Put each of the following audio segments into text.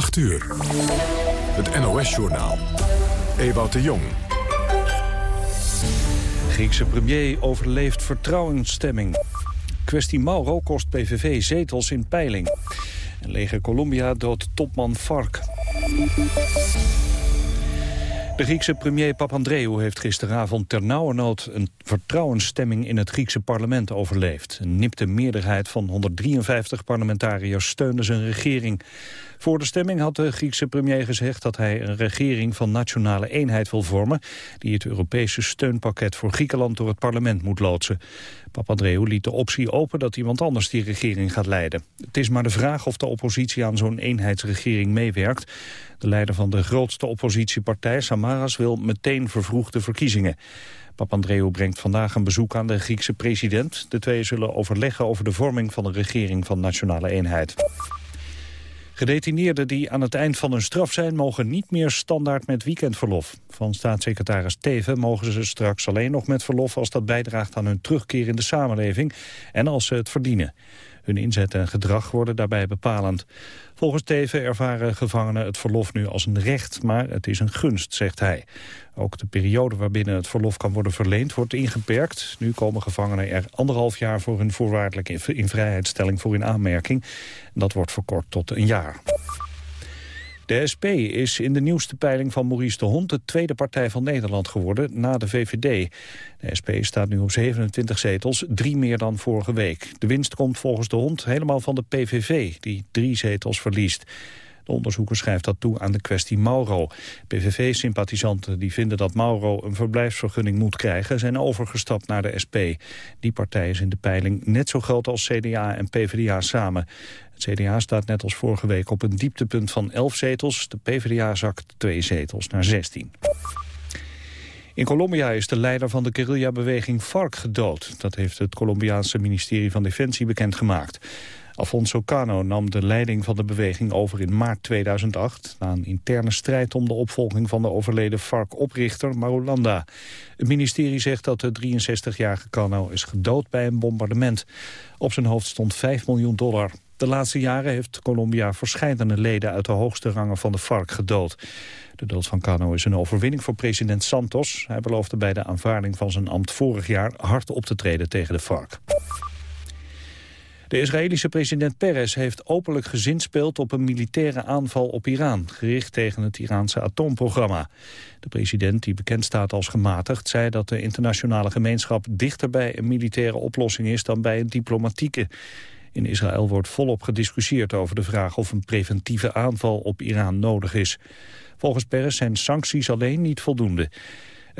8 uur. Het NOS-journaal. Ewout de Jong. Griekse premier overleeft vertrouwensstemming. Kwestie Mauro kost PVV zetels in peiling. En leger Colombia doodt topman Farc. De Griekse premier Papandreou heeft gisteravond ternauwernood een vertrouwensstemming in het Griekse parlement overleefd. Een nipte meerderheid van 153 parlementariërs steunde zijn regering. Voor de stemming had de Griekse premier gezegd dat hij een regering van nationale eenheid wil vormen... die het Europese steunpakket voor Griekenland door het parlement moet loodsen. Papandreou liet de optie open dat iemand anders die regering gaat leiden. Het is maar de vraag of de oppositie aan zo'n eenheidsregering meewerkt. De leider van de grootste oppositiepartij, Samaras, wil meteen vervroegde verkiezingen. Papandreou brengt vandaag een bezoek aan de Griekse president. De twee zullen overleggen over de vorming van een regering van nationale eenheid. Gedetineerden die aan het eind van hun straf zijn... mogen niet meer standaard met weekendverlof. Van staatssecretaris Teven mogen ze straks alleen nog met verlof... als dat bijdraagt aan hun terugkeer in de samenleving en als ze het verdienen. Hun inzet en gedrag worden daarbij bepalend. Volgens Teven ervaren gevangenen het verlof nu als een recht, maar het is een gunst, zegt hij. Ook de periode waarbinnen het verlof kan worden verleend wordt ingeperkt. Nu komen gevangenen er anderhalf jaar voor hun voorwaardelijke invrijheidstelling voor in aanmerking. Dat wordt verkort tot een jaar. De SP is in de nieuwste peiling van Maurice de Hond... de tweede partij van Nederland geworden na de VVD. De SP staat nu op 27 zetels, drie meer dan vorige week. De winst komt volgens de Hond helemaal van de PVV, die drie zetels verliest. De onderzoeker schrijft dat toe aan de kwestie Mauro. PVV-sympathisanten die vinden dat Mauro een verblijfsvergunning moet krijgen... zijn overgestapt naar de SP. Die partij is in de peiling net zo groot als CDA en PvdA samen. Het CDA staat net als vorige week op een dieptepunt van 11 zetels. De PvdA zakt twee zetels naar 16. In Colombia is de leider van de guerrillabeweging FARC gedood. Dat heeft het Colombiaanse ministerie van Defensie bekendgemaakt. Alfonso Cano nam de leiding van de beweging over in maart 2008... na een interne strijd om de opvolging van de overleden FARC-oprichter Marulanda. Het ministerie zegt dat de 63-jarige Cano is gedood bij een bombardement. Op zijn hoofd stond 5 miljoen dollar. De laatste jaren heeft Colombia verschillende leden uit de hoogste rangen van de FARC gedood. De dood van Cano is een overwinning voor president Santos. Hij beloofde bij de aanvaarding van zijn ambt vorig jaar hard op te treden tegen de FARC. De Israëlische president Peres heeft openlijk gezinspeeld op een militaire aanval op Iran, gericht tegen het Iraanse atoomprogramma. De president, die bekend staat als gematigd, zei dat de internationale gemeenschap dichter bij een militaire oplossing is dan bij een diplomatieke. In Israël wordt volop gediscussieerd over de vraag of een preventieve aanval op Iran nodig is. Volgens Peres zijn sancties alleen niet voldoende.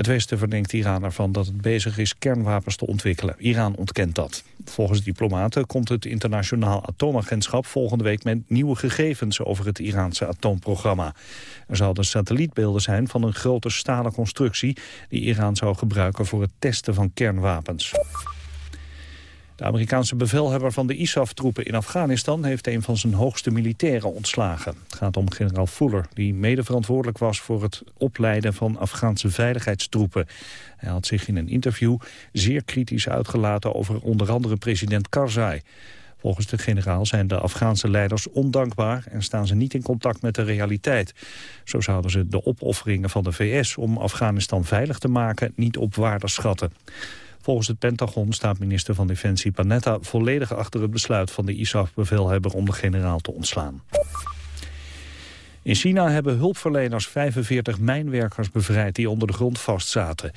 Het Westen verdenkt Iran ervan dat het bezig is kernwapens te ontwikkelen. Iran ontkent dat. Volgens diplomaten komt het internationaal atoomagentschap volgende week met nieuwe gegevens over het Iraanse atoomprogramma. Er zouden satellietbeelden zijn van een grote stalen constructie die Iran zou gebruiken voor het testen van kernwapens. De Amerikaanse bevelhebber van de ISAF-troepen in Afghanistan... heeft een van zijn hoogste militairen ontslagen. Het gaat om generaal Fuller, die mede verantwoordelijk was... voor het opleiden van Afghaanse veiligheidstroepen. Hij had zich in een interview zeer kritisch uitgelaten... over onder andere president Karzai. Volgens de generaal zijn de Afghaanse leiders ondankbaar... en staan ze niet in contact met de realiteit. Zo zouden ze de opofferingen van de VS om Afghanistan veilig te maken... niet op waarde schatten. Volgens het Pentagon staat minister van Defensie Panetta volledig achter het besluit van de ISAF-bevelhebber om de generaal te ontslaan. In China hebben hulpverleners 45 mijnwerkers bevrijd die onder de grond vastzaten.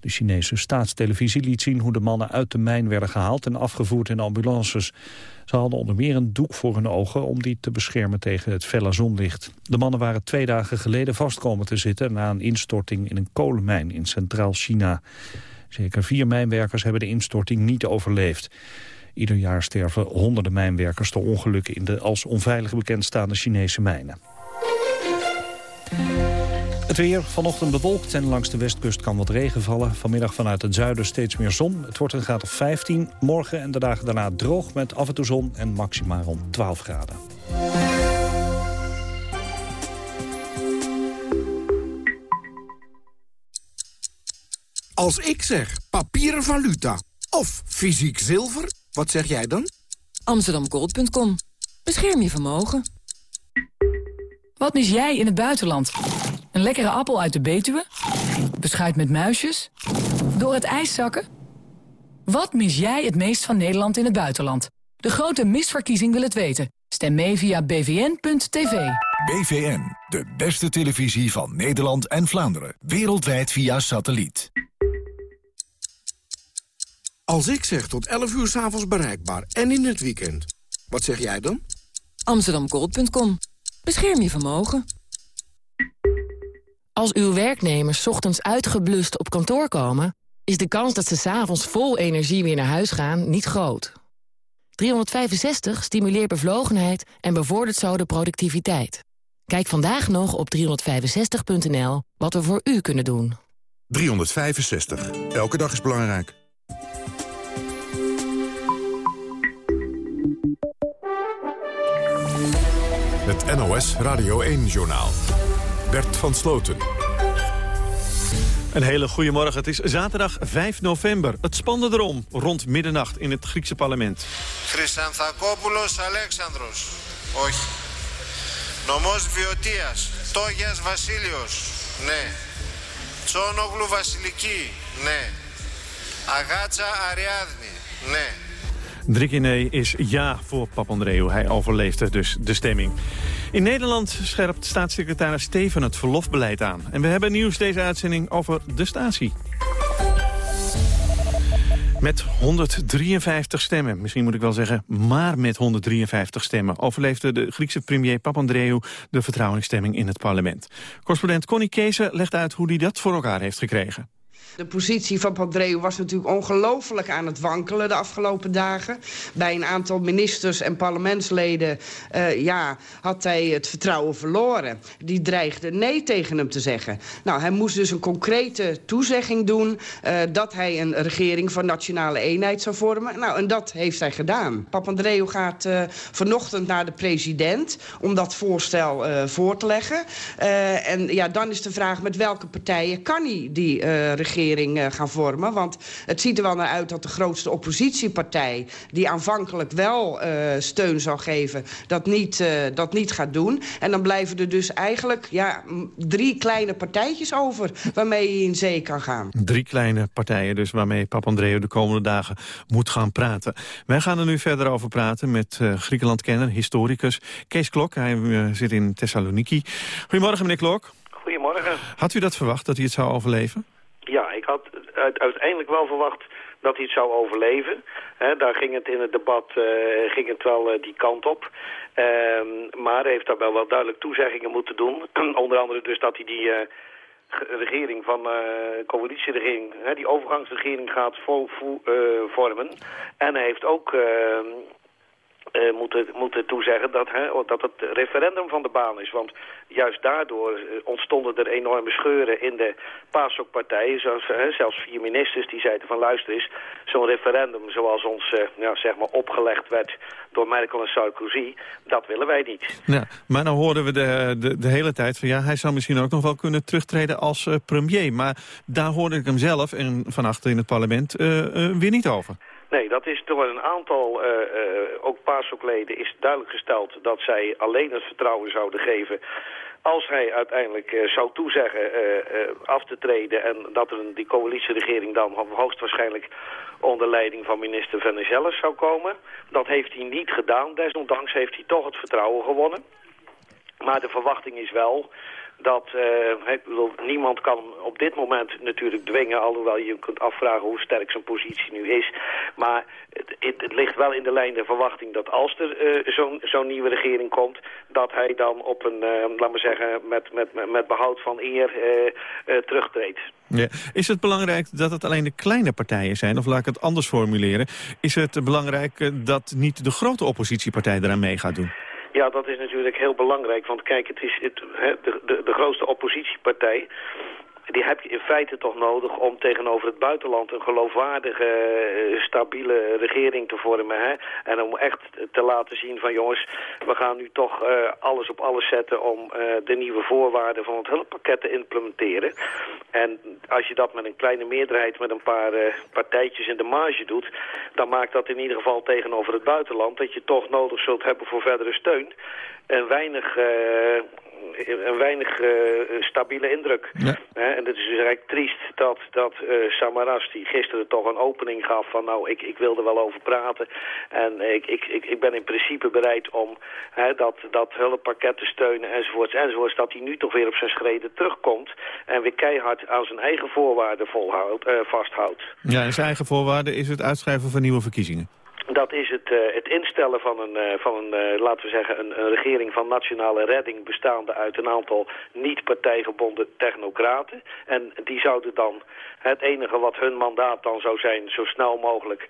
De Chinese staatstelevisie liet zien hoe de mannen uit de mijn werden gehaald en afgevoerd in ambulances. Ze hadden onder meer een doek voor hun ogen om die te beschermen tegen het felle zonlicht. De mannen waren twee dagen geleden vastkomen te zitten na een instorting in een kolenmijn in Centraal China. Zeker vier mijnwerkers hebben de instorting niet overleefd. Ieder jaar sterven honderden mijnwerkers door ongelukken in de als onveilig bekendstaande Chinese mijnen. Het weer vanochtend bewolkt en langs de westkust kan wat regen vallen. Vanmiddag vanuit het zuiden steeds meer zon. Het wordt een graad of 15. Morgen en de dagen daarna droog met af en toe zon en maximaal rond 12 graden. Als ik zeg papieren valuta of fysiek zilver, wat zeg jij dan? Amsterdamgold.com. Bescherm je vermogen. Wat mis jij in het buitenland? Een lekkere appel uit de Betuwe? Beschuit met muisjes? Door het ijs zakken? Wat mis jij het meest van Nederland in het buitenland? De grote misverkiezing wil het weten. Stem mee via bvn.tv. BVN, de beste televisie van Nederland en Vlaanderen. Wereldwijd via satelliet. Als ik zeg tot 11 uur s'avonds bereikbaar en in het weekend, wat zeg jij dan? Amsterdamgold.com. Bescherm je vermogen. Als uw werknemers ochtends uitgeblust op kantoor komen... is de kans dat ze s'avonds vol energie weer naar huis gaan niet groot. 365 stimuleert bevlogenheid en bevordert zo de productiviteit. Kijk vandaag nog op 365.nl wat we voor u kunnen doen. 365. Elke dag is belangrijk. Het NOS Radio 1-journaal. Bert van Sloten. Een hele goede morgen. Het is zaterdag 5 november. Het spande erom rond middernacht in het Griekse parlement. Christanthakopoulos Alexandros. Oi. Nomos Viotias. Togias Vasilios. Nee. Tsonoglu Vasiliki. Nee. Agatsa Ariadni. Nee. Nee is ja voor Papandreou. Hij overleefde dus de stemming. In Nederland scherpt staatssecretaris Steven het verlofbeleid aan. En we hebben nieuws deze uitzending over de statie. Met 153 stemmen, misschien moet ik wel zeggen, maar met 153 stemmen... overleefde de Griekse premier Papandreou de vertrouwensstemming in het parlement. Correspondent Connie Kees legt uit hoe hij dat voor elkaar heeft gekregen. De positie van Papandreou was natuurlijk ongelooflijk aan het wankelen de afgelopen dagen. Bij een aantal ministers en parlementsleden uh, ja, had hij het vertrouwen verloren. Die dreigden nee tegen hem te zeggen. Nou, hij moest dus een concrete toezegging doen... Uh, dat hij een regering van nationale eenheid zou vormen. Nou, en dat heeft hij gedaan. Papandreou gaat uh, vanochtend naar de president... om dat voorstel voor te leggen. en ja, dan is de vraag met welke partijen kan hij die regering regering uh, gaan vormen. Want het ziet er wel naar uit dat de grootste oppositiepartij... die aanvankelijk wel uh, steun zou geven, dat niet, uh, dat niet gaat doen. En dan blijven er dus eigenlijk ja, drie kleine partijtjes over... waarmee je in zee kan gaan. Drie kleine partijen dus waarmee Papandreou de komende dagen moet gaan praten. Wij gaan er nu verder over praten met Griekenland-kenner, historicus Kees Klok. Hij zit in Thessaloniki. Goedemorgen, meneer Klok. Goedemorgen. Had u dat verwacht, dat hij het zou overleven? Uiteindelijk wel verwacht dat hij het zou overleven. daar ging het in het debat uh, ging het wel uh, die kant op. Uh, maar hij heeft daar wel, wel duidelijk toezeggingen moeten doen. Onder andere dus dat hij die uh, regering van coalitieregering, die overgangsregering gaat vo vo vormen. En hij heeft ook ehm, uh, moeten, moeten toezeggen dat, hè, dat het referendum van de baan is. Want juist daardoor eh, ontstonden er enorme scheuren in de PASOK-partijen. zelfs vier ministers die zeiden van luister eens, zo'n referendum zoals ons ja, zeg maar opgelegd werd door Merkel en Sarkozy, dat willen wij niet. Ja, maar nou hoorden we de, de, de hele tijd van ja, hij zou misschien ook nog wel kunnen terugtreden als premier. Maar daar hoorde ik hem zelf en van achter in het parlement weer niet over. Nee, dat is door een aantal, uh, uh, ook PASOK-leden, is duidelijk gesteld dat zij alleen het vertrouwen zouden geven als hij uiteindelijk uh, zou toezeggen af te treden en dat er een, die coalitieregering dan hoogstwaarschijnlijk onder leiding van minister Venizelos zou komen. Dat heeft hij niet gedaan, desondanks heeft hij toch het vertrouwen gewonnen. Maar de verwachting is wel dat uh, niemand kan op dit moment natuurlijk dwingen, alhoewel je kunt afvragen hoe sterk zijn positie nu is. Maar het, het, ligt wel in de lijn der verwachting dat als er uh, zo'n zo nieuwe regering komt, dat hij dan op een, uh, laat maar zeggen, met, met, met behoud van eer terugtreedt. Ja. Is het belangrijk dat het alleen de kleine partijen zijn, of laat ik het anders formuleren, is het belangrijk dat niet de grote oppositiepartij eraan mee gaat doen? Ja, dat is natuurlijk heel belangrijk. Want kijk, het is het, de, de, de grootste oppositiepartij die heb je in feite toch nodig om tegenover het buitenland een geloofwaardige, eh, stabiele regering te vormen. Hè? En om echt te laten zien van jongens, we gaan nu toch uh, alles op alles zetten om uh, de nieuwe voorwaarden van het hulppakket te implementeren. En als je dat met een kleine meerderheid, met een paar partijtjes in de marge doet, dan maakt dat in ieder geval tegenover het buitenland dat je toch nodig zult hebben voor verdere steun. En weinig een weinig uh, stabiele indruk. Ja. en het is dus eigenlijk triest dat, dat uh, Samaras, die gisteren toch een opening gaf van nou, ik, ik wil er wel over praten. En ik, ik, ik, ik ben in principe bereid om hè, dat, dat hulppakket te steunen enzovoorts enzovoorts. Dat hij nu toch weer op zijn schreden terugkomt en weer keihard aan zijn eigen voorwaarden volhoudt, uh, vasthoudt. Ja, en zijn eigen voorwaarden is het uitschrijven van nieuwe verkiezingen. Dat is het, uh, het instellen van een, uh, van een uh, laten we zeggen, een, een, regering van nationale redding bestaande uit een aantal niet partijgebonden technocraten. En die zouden dan het enige wat hun mandaat dan zou zijn, zo snel mogelijk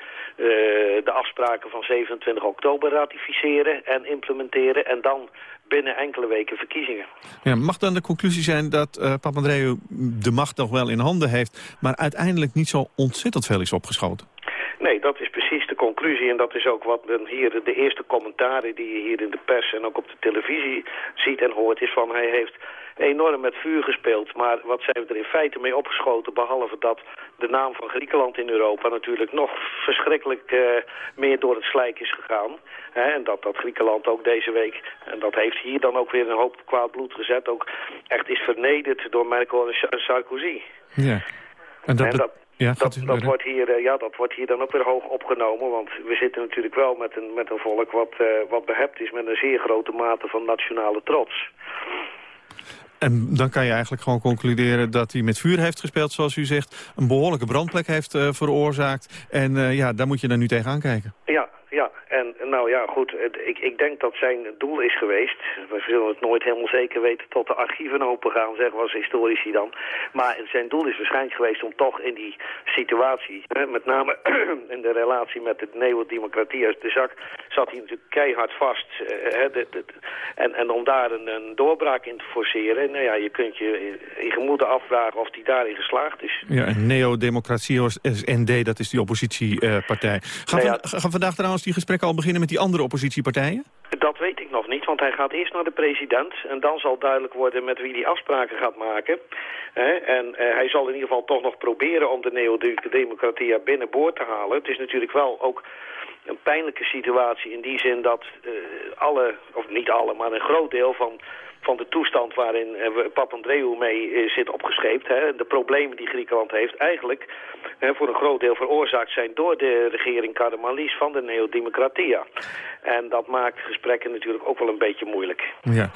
de afspraken van 27 oktober ratificeren en implementeren. En dan binnen enkele weken verkiezingen. Ja, mag dan de conclusie zijn dat Papandreou de macht nog wel in handen heeft... maar uiteindelijk niet zo ontzettend veel is opgeschoten? Nee, dat is precies de conclusie. En dat is ook wat men hier, de eerste commentaren die je hier in de pers en ook op de televisie ziet en hoort, is van hij heeft enorm met vuur gespeeld. Maar wat zijn we er in feite mee opgeschoten, behalve dat de naam van Griekenland in Europa natuurlijk nog verschrikkelijk uh, meer door het slijk is gegaan. Hè, en dat, dat Griekenland ook deze week, en dat heeft hier dan ook weer een hoop kwaad bloed gezet, ook echt is vernederd door Merkel en Sarkozy. Ja. En dat, en dat ja, dat, dat, wordt hier, uh, ja, dat wordt hier dan ook weer hoog opgenomen. Want we zitten natuurlijk wel met een, met een volk wat, uh, wat behept is met een zeer grote mate van nationale trots. En dan kan je eigenlijk gewoon concluderen dat hij met vuur heeft gespeeld, zoals u zegt. Een behoorlijke brandplek heeft uh, veroorzaakt. En ja, daar moet je dan nu tegenaan kijken. Ja, ja, en nou ja, goed, ik, ik denk dat zijn doel is geweest. We zullen het nooit helemaal zeker weten tot de archieven open gaan, zeggen we als historici dan. Maar zijn doel is waarschijnlijk geweest om toch in die situatie, hè, met name in de relatie met de neodemocratie als de zak, zat hij natuurlijk keihard vast. Eh, hè, de, de, en, en om daar een, een, doorbraak in te forceren, nou ja, je kunt je in gemoeden afvragen of hij daarin geslaagd is. Ja, en neodemocratie, ND, dat is die oppositiepartij. Gaan, nou ja, gaan vandaag trouwens die gesprekken al beginnen met die andere oppositiepartijen? Dat weet ik nog niet, want hij gaat eerst naar de president... en dan zal duidelijk worden met wie hij afspraken gaat maken. en uh, hij zal in ieder geval toch nog proberen om de neodemocratie binnenboord te halen. Het is natuurlijk wel ook een pijnlijke situatie in die zin dat uh, alle, of niet alle, maar een groot deel van van de toestand waarin uh, Papandreou mee uh, zit opgescheept. Hè, de problemen die Griekenland heeft eigenlijk uh, voor een groot deel veroorzaakt zijn door de regering Karamanlis van de Neodemocratia. En dat maakt gesprekken natuurlijk ook wel een beetje moeilijk. Ja,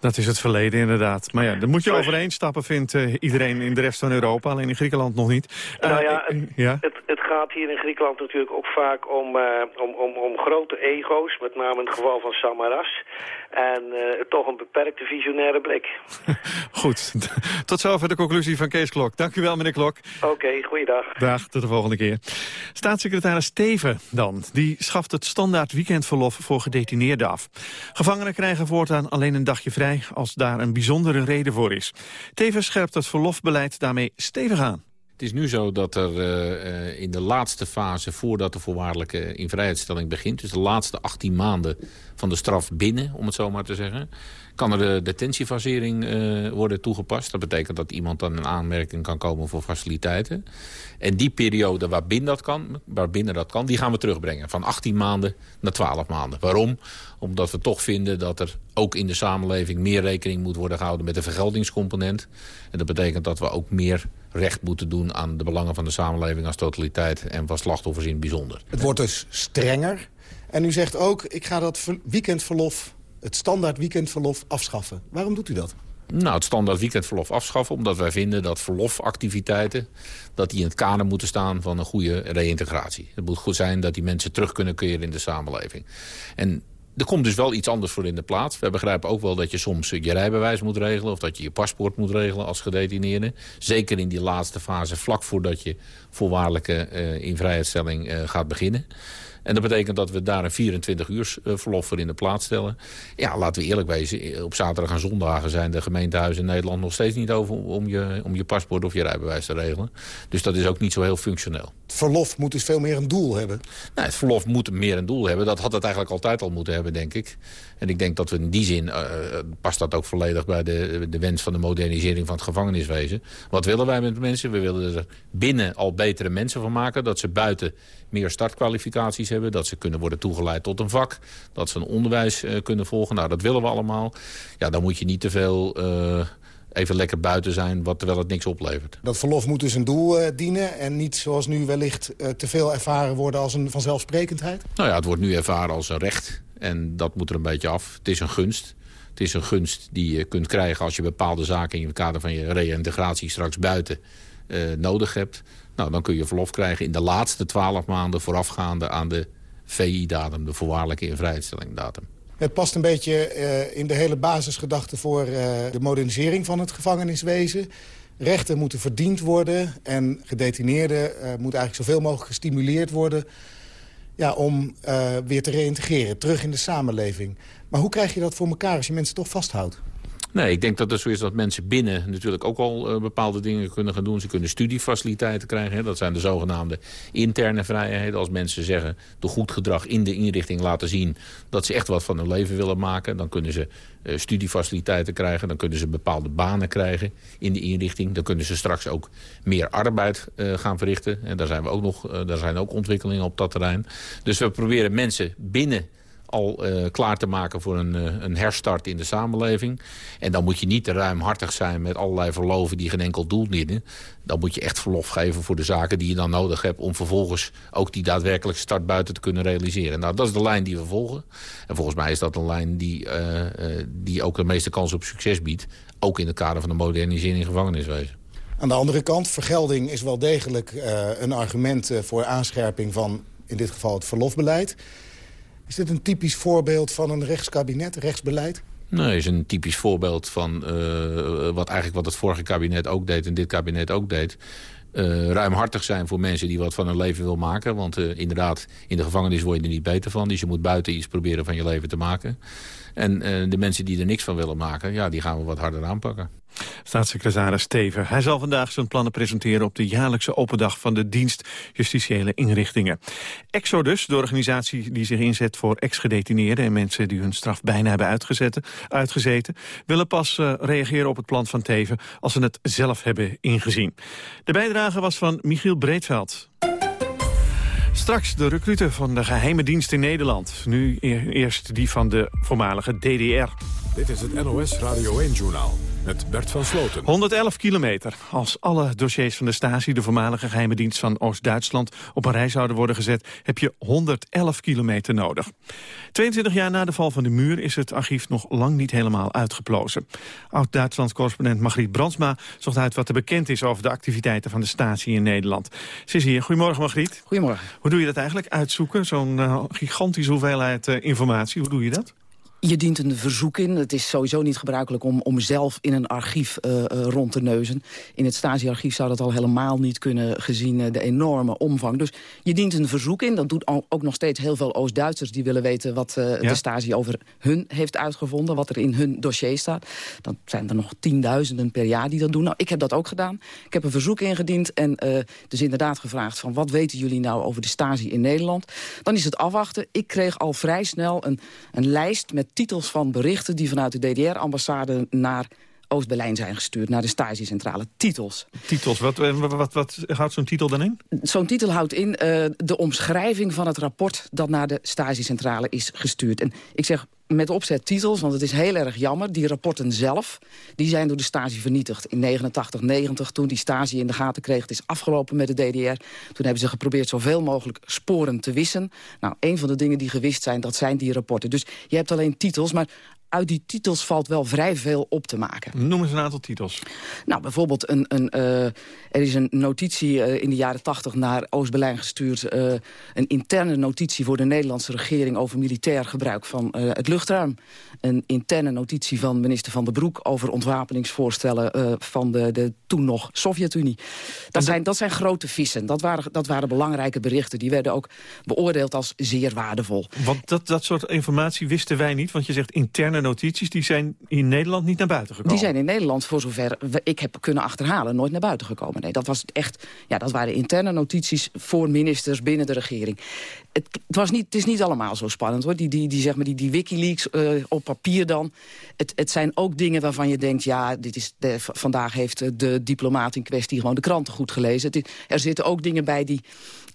dat is het verleden inderdaad. Maar ja, daar moet je overeenstappen, vindt iedereen in de rest van Europa. Alleen in Griekenland nog niet. nou ja, het, ja? Het, het, gaat hier in Griekenland natuurlijk ook vaak om, om, om, om grote ego's. Met name in het geval van Samaras. En toch een beperkte visionaire blik. Goed. Tot zover de conclusie van Kees Klok. Dank u wel, meneer Klok. Oké, okay, goeiedag. Dag, tot de volgende keer. Staatssecretaris Steven dan. Die schaft het standaard weekendverlof voor gedetineerden af. Gevangenen krijgen voortaan alleen een dagje vrij... als daar een bijzondere reden voor is. Tevens scherpt het verlofbeleid daarmee stevig aan. Het is nu zo dat er uh, in de laatste fase, voordat de voorwaardelijke invrijheidstelling begint... dus de laatste 18 maanden van de straf binnen, om het zo maar te zeggen kan er de detentiefasering uh, worden toegepast. Dat betekent dat iemand dan in aanmerking kan komen voor faciliteiten. En die periode waarbinnen dat kan, waarbinnen dat kan, die gaan we terugbrengen. Van 18 maanden naar 12 maanden. Waarom? Omdat we toch vinden dat er ook in de samenleving meer rekening moet worden gehouden met de vergeldingscomponent. En dat betekent dat we ook meer recht moeten doen aan de belangen van de samenleving als totaliteit en van slachtoffers in het bijzonder. Het wordt dus strenger. En u zegt ook, ik ga dat weekendverlof het standaard weekendverlof afschaffen. Waarom doet u dat? Nou, het standaard weekendverlof afschaffen... omdat wij vinden dat verlofactiviteiten... dat die in het kader moeten staan van een goede reïntegratie. Het moet goed zijn dat die mensen terug kunnen keren in de samenleving. En er komt dus wel iets anders voor in de plaats. We begrijpen ook wel dat je soms je rijbewijs moet regelen... of dat je je paspoort moet regelen als gedetineerde. Zeker in die laatste fase, vlak voordat je voorwaardelijke uh, invrijheidstelling uh, gaat beginnen. En dat betekent dat we daar een 24 uur eh, verlof voor in de plaats stellen. Ja, laten we eerlijk wezen. Op zaterdag en zondagen zijn de gemeentehuizen in Nederland nog steeds niet over om je, om je paspoort of je rijbewijs te regelen. Dus dat is ook niet zo heel functioneel. Het verlof moet dus veel meer een doel hebben? Nou, het verlof moet meer een doel hebben. Dat had het eigenlijk altijd al moeten hebben, denk ik. En ik denk dat we in die zin, uh, past dat ook volledig bij de, de wens van de modernisering van het gevangeniswezen. Wat willen wij met mensen? We willen er binnen al betere mensen van maken. Dat ze buiten meer startkwalificaties hebben. Dat ze kunnen worden toegeleid tot een vak. Dat ze een onderwijs kunnen volgen. Nou, dat willen we allemaal. Ja, dan moet je niet te veel even lekker buiten zijn, wat, terwijl het niks oplevert. Dat verlof moet dus een doel uh, dienen en niet zoals nu wellicht te veel ervaren worden als een vanzelfsprekendheid? Nou ja, het wordt nu ervaren als een recht en dat moet er een beetje af. Het is een gunst. Het is een gunst die je kunt krijgen als je bepaalde zaken in het kader van je reïntegratie straks buiten uh, nodig hebt. Nou, dan kun je verlof krijgen in de laatste twaalf maanden voorafgaande aan de VI-datum, de voorwaardelijke invrijheidstelling-datum. Het past een beetje uh, in de hele basisgedachte voor uh, de modernisering van het gevangeniswezen. Rechten moeten verdiend worden en gedetineerden uh, moeten eigenlijk zoveel mogelijk gestimuleerd worden... Ja, om weer te reïntegreren, terug in de samenleving. Maar hoe krijg je dat voor elkaar als je mensen toch vasthoudt? Nee, ik denk dat het zo is dat mensen binnen natuurlijk ook al uh, bepaalde dingen kunnen gaan doen. Ze kunnen studiefaciliteiten krijgen. Hè. Dat zijn de zogenaamde interne vrijheden. Als mensen zeggen, door goed gedrag in de inrichting laten zien... dat ze echt wat van hun leven willen maken. Dan kunnen ze uh, studiefaciliteiten krijgen. Dan kunnen ze bepaalde banen krijgen in de inrichting. Dan kunnen ze straks ook meer arbeid uh, gaan verrichten. En daar zijn, we ook nog, daar zijn ook ontwikkelingen op dat terrein. Dus we proberen mensen binnen al uh, klaar te maken voor een, uh, een herstart in de samenleving. En dan moet je niet ruimhartig zijn met allerlei verloven die geen enkel doel dienen. Dan moet je echt verlof geven voor de zaken die je dan nodig hebt... om vervolgens ook die daadwerkelijke start buiten te kunnen realiseren. Nou, dat is de lijn die we volgen. En volgens mij is dat een lijn die, uh, die ook de meeste kans op succes biedt. Ook in het kader van de modernisering gevangeniswezen. Aan de andere kant, vergelding is wel degelijk een argument voor aanscherping van... in dit geval het verlofbeleid... Is dit een typisch voorbeeld van een rechtskabinet, rechtsbeleid? Nee, is een typisch voorbeeld van uh, wat eigenlijk wat het vorige kabinet ook deed... en dit kabinet ook deed. Uh, ruimhartig zijn voor mensen die wat van hun leven wil maken. Want uh, inderdaad, in de gevangenis word je er niet beter van. Dus je moet buiten iets proberen van je leven te maken. En de mensen die er niks van willen maken, ja, die gaan we wat harder aanpakken. Staatssecretaris Steven. Hij zal vandaag zijn plannen presenteren op de jaarlijkse open dag van de dienst Justitiële Inrichtingen. Exodus, de organisatie die zich inzet voor ex-gedetineerden en mensen die hun straf bijna hebben uitgezeten, willen pas uh, reageren op het plan van Teven als ze het zelf hebben ingezien. De bijdrage was van Michiel Breedveld. Straks de recruten van de geheime dienst in Nederland. Nu eerst die van de voormalige DDR. Dit is het NOS Radio 1-journaal met Bert van Sloten. 111 kilometer. Als alle dossiers van de Stasi, de voormalige geheime dienst van Oost-Duitsland... op een rij zouden worden gezet, heb je 111 kilometer nodig. 22 jaar na de val van de muur is het archief nog lang niet helemaal uitgeplozen. Oud-Duitsland-correspondent Margriet Brandsma zocht uit wat er bekend is... over de activiteiten van de Stasi in Nederland. Ze is hier. Goedemorgen, Margriet. Goedemorgen. Hoe doe je dat eigenlijk, uitzoeken? Zo'n uh, gigantische hoeveelheid uh, informatie. Hoe doe je dat? Je dient een verzoek in. Het is sowieso niet gebruikelijk om, om zelf in een archief uh, uh, rond te neuzen. In het Stasi-archief zou dat al helemaal niet kunnen gezien uh, de enorme omvang. Dus je dient een verzoek in. Dat doet ook nog steeds heel veel Oost-Duitsers die willen weten... wat ja? de Stasi over hun heeft uitgevonden, wat er in hun dossier staat. Dan zijn er nog tienduizenden per jaar die dat doen. Nou, ik heb dat ook gedaan. Ik heb een verzoek ingediend en dus inderdaad gevraagd... van wat weten jullie nou over de Stasi in Nederland? Dan is het afwachten. Ik kreeg al vrij snel een, een lijst met titels van berichten... die vanuit de DDR-ambassade naar Oost-Berlijn zijn gestuurd, naar de Stasi-centrale. Titels. Titels, wat, wat, wat, wat houdt zo'n titel dan in? Zo'n titel houdt in uh, de omschrijving van het rapport... dat naar de Stasi-centrale is gestuurd. En ik zeg met opzet titels, want het is heel erg jammer. Die rapporten zelf, die zijn door de Stasi vernietigd. In 89, 90, toen die Stasi in de gaten kreeg... het is afgelopen met de DDR. Toen hebben ze geprobeerd zoveel mogelijk sporen te wissen. Nou, een van de dingen die gewist zijn, dat zijn die rapporten. Dus je hebt alleen titels, maar uit die titels valt wel vrij veel op te maken. Noem eens een aantal titels. Nou, bijvoorbeeld, een, een, uh, er is een notitie uh, in de jaren tachtig naar Oost-Berlijn gestuurd. Uh, een interne notitie voor de Nederlandse regering... over militair gebruik van het luchtruim. Een interne notitie van minister Van der Broek... over ontwapeningsvoorstellen van de, de toen nog Sovjet-Unie. Dat, zijn, dat zijn grote vissen. Dat waren, dat waren belangrijke berichten. Die werden ook beoordeeld als zeer waardevol. Want dat, dat soort informatie wisten wij niet, want je zegt interne notities die zijn in Nederland niet naar buiten gekomen. Die zijn in Nederland, voor zover ik heb kunnen achterhalen, nooit naar buiten gekomen. Nee, dat, was echt, ja, dat waren interne notities voor ministers binnen de regering. Het, het, was niet, het is niet allemaal zo spannend hoor. Die, die, die, zeg maar, die, die Wikileaks uh, op papier dan. Het, het zijn ook dingen waarvan je denkt... ja, dit is de, vandaag heeft de diplomaat in kwestie gewoon de kranten goed gelezen. Het, er zitten ook dingen bij die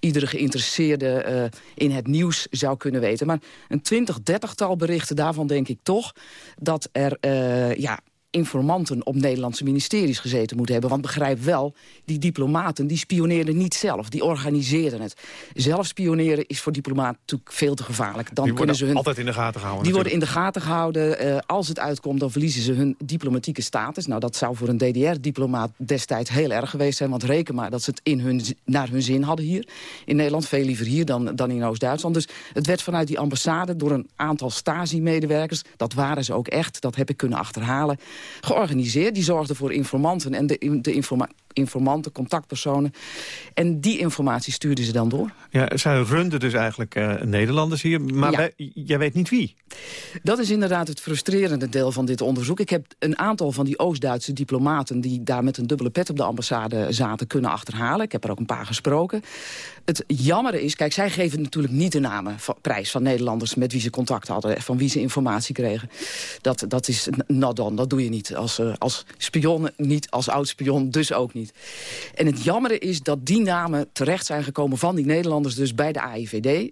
iedere geïnteresseerde uh, in het nieuws zou kunnen weten. Maar een twintig, dertigtal berichten, daarvan denk ik toch... dat er uh, ja, informanten op Nederlandse ministeries gezeten moeten hebben. Want begrijp wel, die diplomaten die spioneerden niet zelf. Die organiseerden het. Zelf spioneren is voor diplomaten natuurlijk veel te gevaarlijk. Dan die kunnen ze hun, altijd in de gaten gehouden. Die worden in de gaten gehouden. Uh, als het uitkomt, dan verliezen ze hun diplomatieke status. Nou, dat zou voor een DDR-diplomaat destijds heel erg geweest zijn. Want reken maar dat ze het in hun, naar hun zin hadden hier. In Nederland veel liever hier dan, dan in Oost-Duitsland. Dus het werd vanuit die ambassade door een aantal Stasi-medewerkers... dat waren ze ook echt, dat heb ik kunnen achterhalen georganiseerd. Die zorgde voor informanten en de, de informa informanten, contactpersonen. En die informatie stuurden ze dan door. Ja, zij runden dus eigenlijk uh, Nederlanders hier, maar ja. wij, jij weet niet wie. Dat is inderdaad het frustrerende deel van dit onderzoek. Ik heb een aantal van die Oost-Duitse diplomaten... die daar met een dubbele pet op de ambassade zaten kunnen achterhalen. Ik heb er ook een paar gesproken. Het jammer is, kijk, zij geven natuurlijk niet de namen van, prijs van Nederlanders... met wie ze contact hadden, van wie ze informatie kregen. Dat, dat is not done, dat doe je niet als, uh, als spion, niet als oud-spion, dus ook niet. En het jammere is dat die namen terecht zijn gekomen van die Nederlanders... dus bij de AIVD.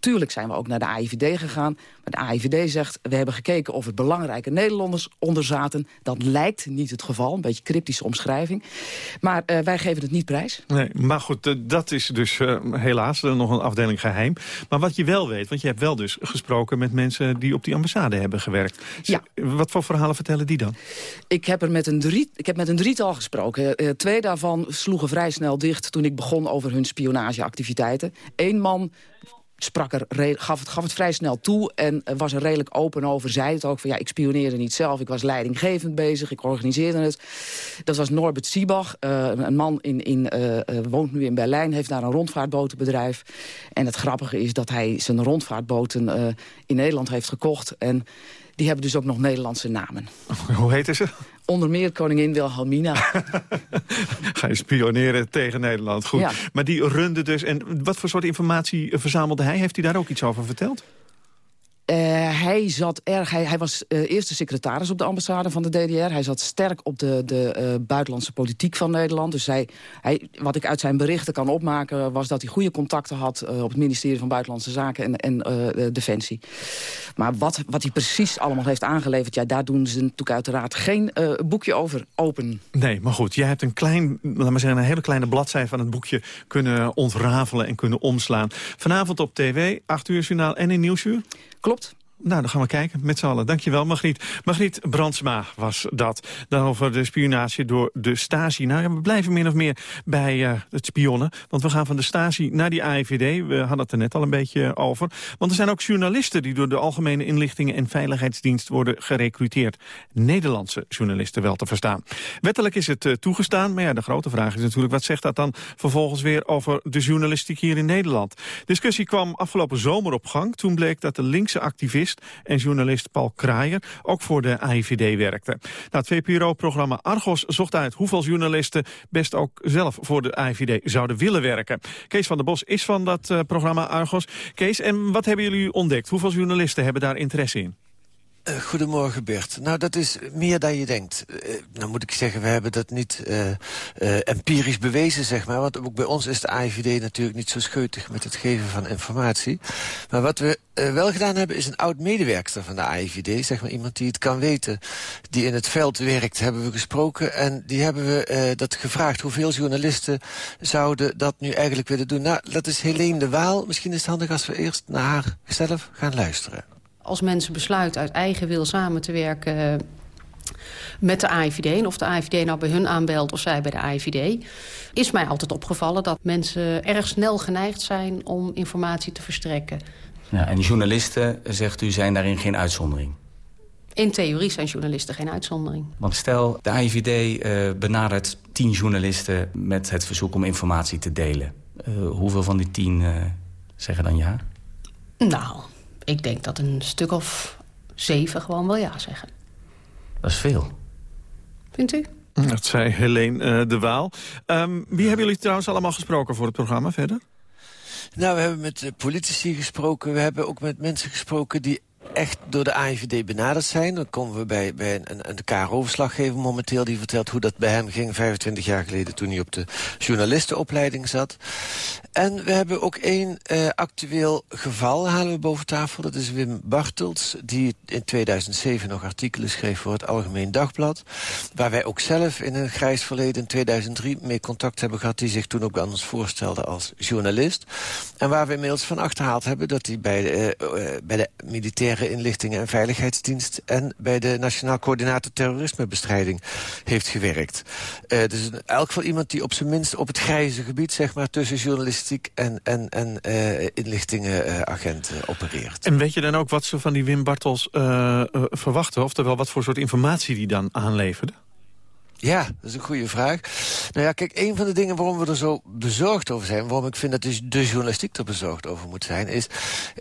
Tuurlijk zijn we ook naar de AIVD gegaan. Maar de AIVD zegt, we hebben gekeken of er belangrijke Nederlanders onder zaten. Dat lijkt niet het geval, een beetje cryptische omschrijving. Maar uh, wij geven het niet prijs. Nee, maar goed, uh, dat is dus uh, helaas nog een afdeling geheim. Maar wat je wel weet, want je hebt wel dus gesproken met mensen... die op die ambassade hebben gewerkt. Ja. Wat voor verhalen vertellen die dan? Ik heb, er met een, drie, ik heb met een drietal gesproken. twee daarvan sloegen vrij snel dicht toen ik begon over hun spionageactiviteiten. Eén man sprak er, gaf, het, gaf het vrij snel toe en was er redelijk open over. Zei het ook van ja, ik spioneerde niet zelf. Ik was leidinggevend bezig, ik organiseerde het. Dat was Norbert Siebach, uh, een man in, in, uh, woont nu in Berlijn... heeft daar een rondvaartbotenbedrijf. En het grappige is dat hij zijn rondvaartboten in Nederland heeft gekocht... en die hebben dus ook nog Nederlandse namen. Hoe heten ze? Onder meer koningin Wilhelmina. Ga je spioneren tegen Nederland. Goed. Ja. Maar die runde dus. En wat voor soort informatie verzamelde hij? Heeft hij daar ook iets over verteld? Uh, hij, zat erg, hij, was uh, eerste secretaris op de ambassade van de DDR. Hij zat sterk op de, de uh, buitenlandse politiek van Nederland. Dus hij, hij, wat ik uit zijn berichten kan opmaken... was dat hij goede contacten had op het ministerie van Buitenlandse Zaken en, en Defensie. Maar wat, wat hij precies allemaal heeft aangeleverd... Ja, daar doen ze natuurlijk uiteraard geen boekje over open. Nee, maar goed, jij hebt een klein, laat maar zeggen, een hele kleine bladzij van het boekje kunnen ontrafelen en kunnen omslaan. Vanavond op tv, 8 uur journaal en in Nieuwsuur. Klopt. Nou, dan gaan we kijken met z'n allen. Dankjewel, Margriet. Margriet Brandsma was dat. Over de spionage door de Stasi. Nou ja, we blijven min of meer bij uh, het spionnen. Want we gaan van de Stasi naar die AIVD. We hadden het er net al een beetje over. Want er zijn ook journalisten die door de Algemene Inlichtingen en Veiligheidsdienst worden gerecruiteerd. Nederlandse journalisten wel te verstaan. Wettelijk is het uh, toegestaan. Maar ja, de grote vraag is natuurlijk, wat zegt dat dan vervolgens weer over de journalistiek hier in Nederland? Discussie kwam afgelopen zomer op gang. Toen bleek dat de linkse en journalist Paul Kraaier ook voor de AIVD werkte. Nou, het VPRO-programma Argos zocht uit hoeveel journalisten best ook zelf voor de AIVD zouden willen werken. Kees van der Bos is van dat uh, programma Argos. Kees, en wat hebben jullie ontdekt? Hoeveel journalisten hebben daar interesse in? Uh, goedemorgen Bert. Nou, dat is meer dan je denkt. Uh, nou moet ik zeggen, we hebben dat niet uh, empirisch bewezen, zeg maar. Want ook bij ons is de AIVD natuurlijk niet zo scheutig met het geven van informatie. Maar wat we wel gedaan hebben, is een oud-medewerkster van de AIVD. Zeg maar iemand die het kan weten, die in het veld werkt, hebben we gesproken. En die hebben we dat gevraagd. Hoeveel journalisten zouden dat nu eigenlijk willen doen? Nou, dat is Helene de Waal. Misschien is het handig als we eerst naar haar zelf gaan luisteren als mensen besluiten uit eigen wil samen te werken met de AIVD... en of de AIVD nou bij hun aanbelt of zij bij de AIVD... is mij altijd opgevallen dat mensen erg snel geneigd zijn om informatie te verstrekken. Ja, en journalisten, zegt u, zijn daarin geen uitzondering? In theorie zijn journalisten geen uitzondering. Want stel, de AIVD uh, benadert tien journalisten met het verzoek om informatie te delen. Uh, hoeveel van die tien uh, zeggen dan ja? Nou, ik denk dat een stuk of zeven gewoon wel ja zeggen. Dat is veel. Vindt u? Dat zei Helene uh, de Waal. Um, wie hebben jullie trouwens allemaal gesproken voor het programma verder? Nou, we hebben met politici gesproken. We hebben ook met mensen gesproken die echt door de AIVD benaderd zijn. Dan komen we bij, bij een, een KRO-verslaggever momenteel... die vertelt hoe dat bij hem ging 25 jaar geleden... toen hij op de journalistenopleiding zat. En we hebben ook één uh, actueel geval, halen we boven tafel. Dat is Wim Bartels, die in 2007 nog artikelen schreef... voor het Algemeen Dagblad. Waar wij ook zelf in een grijs verleden in 2003 mee contact hebben gehad... die zich toen ook aan ons voorstelde als journalist. En waar we inmiddels van achterhaald hebben... dat hij bij de, uh, uh, bij de militaire inlichtingen en veiligheidsdienst... en bij de Nationaal Coördinator Terrorismebestrijding heeft gewerkt. dus in elk geval iemand die op zijn minst op het grijze gebied... zeg maar tussen journalistiek en, en, en uh, inlichtingenagent uh, opereert. En weet je dan ook wat ze van die Wim Bartels verwachten? Oftewel wat voor soort informatie die dan aanleverde? Ja, dat is een goede vraag. Nou ja, kijk, een van de dingen waarom we er zo bezorgd over zijn... waarom ik vind dat dus de journalistiek er bezorgd over moet zijn... is,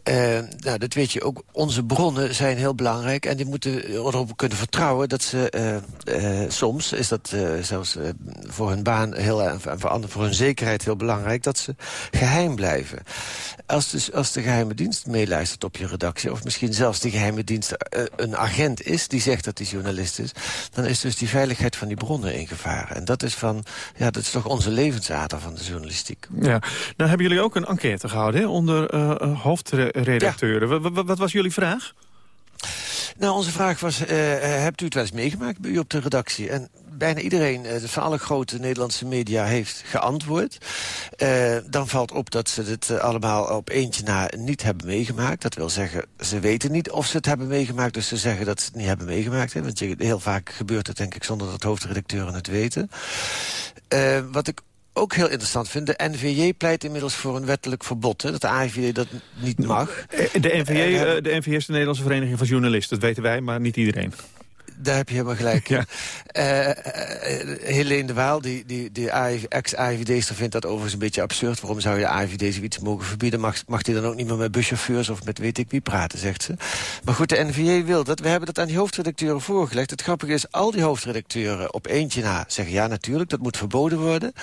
uh, nou, dat weet je ook, onze bronnen zijn heel belangrijk... en die moeten erop kunnen vertrouwen dat ze... Uh, uh, soms is dat zelfs voor hun baan heel, en voor, voor hun zekerheid heel belangrijk... dat ze geheim blijven. Als, dus, als de geheime dienst meeluistert op je redactie... of misschien zelfs de geheime dienst een agent is... die zegt dat hij journalist is... dan is dus die veiligheid van die bronnen bronnen in gevaar. En dat is, van, ja, dat is toch onze levensader van de journalistiek. Ja. Nou hebben jullie ook een enquête gehouden hè, onder uh, hoofdredacteuren. Ja. Wat was jullie vraag? Nou, onze vraag was, uh, hebt u het wel eens meegemaakt bij u op de redactie? En bijna iedereen uh, van alle grote Nederlandse media heeft geantwoord. Uh, dan valt op dat ze het uh, allemaal op eentje na niet hebben meegemaakt. Dat wil zeggen, ze weten niet of ze het hebben meegemaakt... dus ze zeggen dat ze het niet hebben meegemaakt. Hè? Want je, heel vaak gebeurt het denk ik zonder dat hoofdredacteuren het weten. wat ik ook heel interessant vind. De NVJ pleit inmiddels voor een wettelijk verbod. Hè, dat de AIVD dat niet mag. De NVJ, de NVJ is de Nederlandse Vereniging van Journalisten. Dat weten wij, maar niet iedereen daar heb je helemaal gelijk ja. Uh, Helene de Waal, die, die, die ex-AIVD'ster, vindt dat overigens een beetje absurd. Waarom zou je AIVD zoiets mogen verbieden? Mag, mag die dan ook niet meer met buschauffeurs of met weet ik wie praten, zegt ze. Maar goed, de NVJ wil dat. We hebben dat aan die hoofdredacteuren voorgelegd. Het grappige is, al die hoofdredacteuren op eentje na zeggen... ja, natuurlijk, dat moet verboden worden.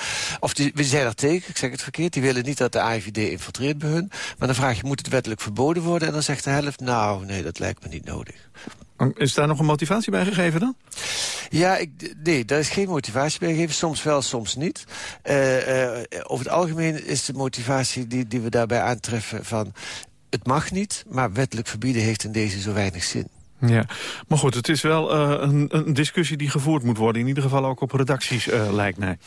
Of die, we zijn er tegen, ik zeg het verkeerd. Die willen niet dat de AIVD infiltreert bij hun. Maar dan vraag je, moet het wettelijk verboden worden? En dan zegt de helft, nou, nee, dat lijkt me niet nodig. Is daar nog een motivatie bij gegeven dan? Ja, ik, nee, daar is geen motivatie bij gegeven. Soms wel, soms niet. Uh, uh, over het algemeen is de motivatie die, die we daarbij aantreffen van... het mag niet, maar wettelijk verbieden heeft in deze zo weinig zin. Ja, maar goed, het is wel uh, een, een, discussie die gevoerd moet worden. In ieder geval ook op redacties, uh, lijkt mij.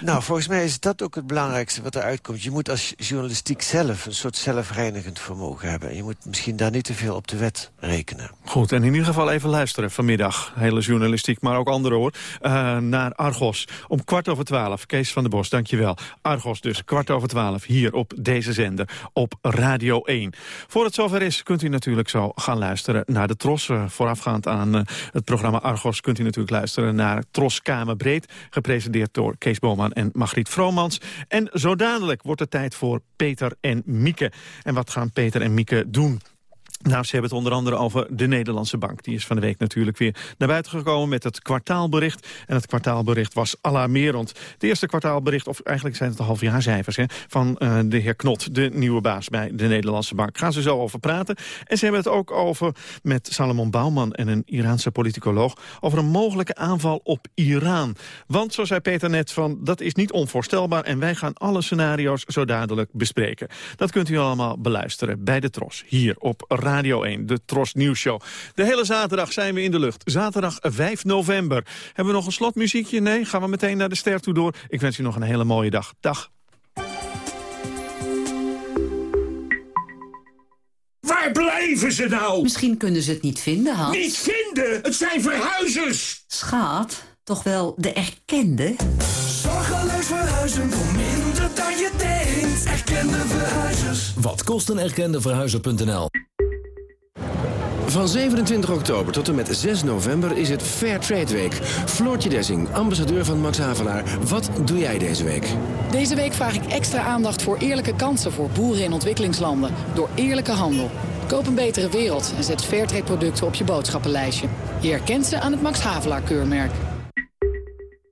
Nou, volgens mij is dat ook het belangrijkste wat eruit komt. Je moet als journalistiek zelf een soort zelfreinigend vermogen hebben. Je moet misschien daar niet te veel op de wet rekenen. Goed, en in ieder geval even luisteren vanmiddag. Hele journalistiek, maar ook andere hoor. Uh, naar Argos. Om kwart over twaalf. Kees van der Bos, dankjewel. Argos dus, kwart over twaalf. Hier op deze zender. Op Radio 1. Voor het zover is, kunt u natuurlijk zo gaan luisteren naar de Tros eh, voorafgaand aan eh, het programma Argos... kunt u natuurlijk luisteren naar Tros Kamerbreed... gepresenteerd door Kees Boman en Margriet Vromans. En zo dadelijk wordt het tijd voor Peter en Mieke. En wat gaan Peter en Mieke doen? Nou, ze hebben het onder andere over de Nederlandse Bank. Die is van de week natuurlijk weer naar buiten gekomen met het kwartaalbericht. En het kwartaalbericht was alarmerend. Het eerste kwartaalbericht, of eigenlijk zijn het de halfjaarcijfers... Hè, van uh, de heer Knot, de nieuwe baas bij de Nederlandse Bank. Gaan ze zo over praten. En ze hebben het ook over met Salomon Bouwman en een Iraanse politicoloog... over een mogelijke aanval op Iran. Want, zo zei Peter net, van, dat is niet onvoorstelbaar... en wij gaan alle scenario's zo dadelijk bespreken. Dat kunt u allemaal beluisteren bij de Tros, hier op Radio 1, de Tros Nieuws Show. De hele zaterdag zijn we in de lucht. Zaterdag 5 november. Hebben we nog een slotmuziekje? Nee, gaan we meteen naar de ster toe door. Ik wens u nog een hele mooie dag. Dag. Waar blijven ze nou? Misschien kunnen ze het niet vinden, Hans. Niet vinden? Het zijn verhuizers! Schaat, toch wel de erkende? Zorgeloos verhuizen voor minder dan je denkt. Erkende verhuizers. Wat kost een erkende verhuizer.nl? Van 27 oktober tot en met 6 november is het Fair Trade Week. Floortje Dessing, ambassadeur van Max Havelaar. Wat doe jij deze week? Deze week vraag ik extra aandacht voor eerlijke kansen voor boeren in ontwikkelingslanden. Door eerlijke handel. Koop een betere wereld en zet Fairtrade producten op je boodschappenlijstje. Je herkent ze aan het Max Havelaar keurmerk.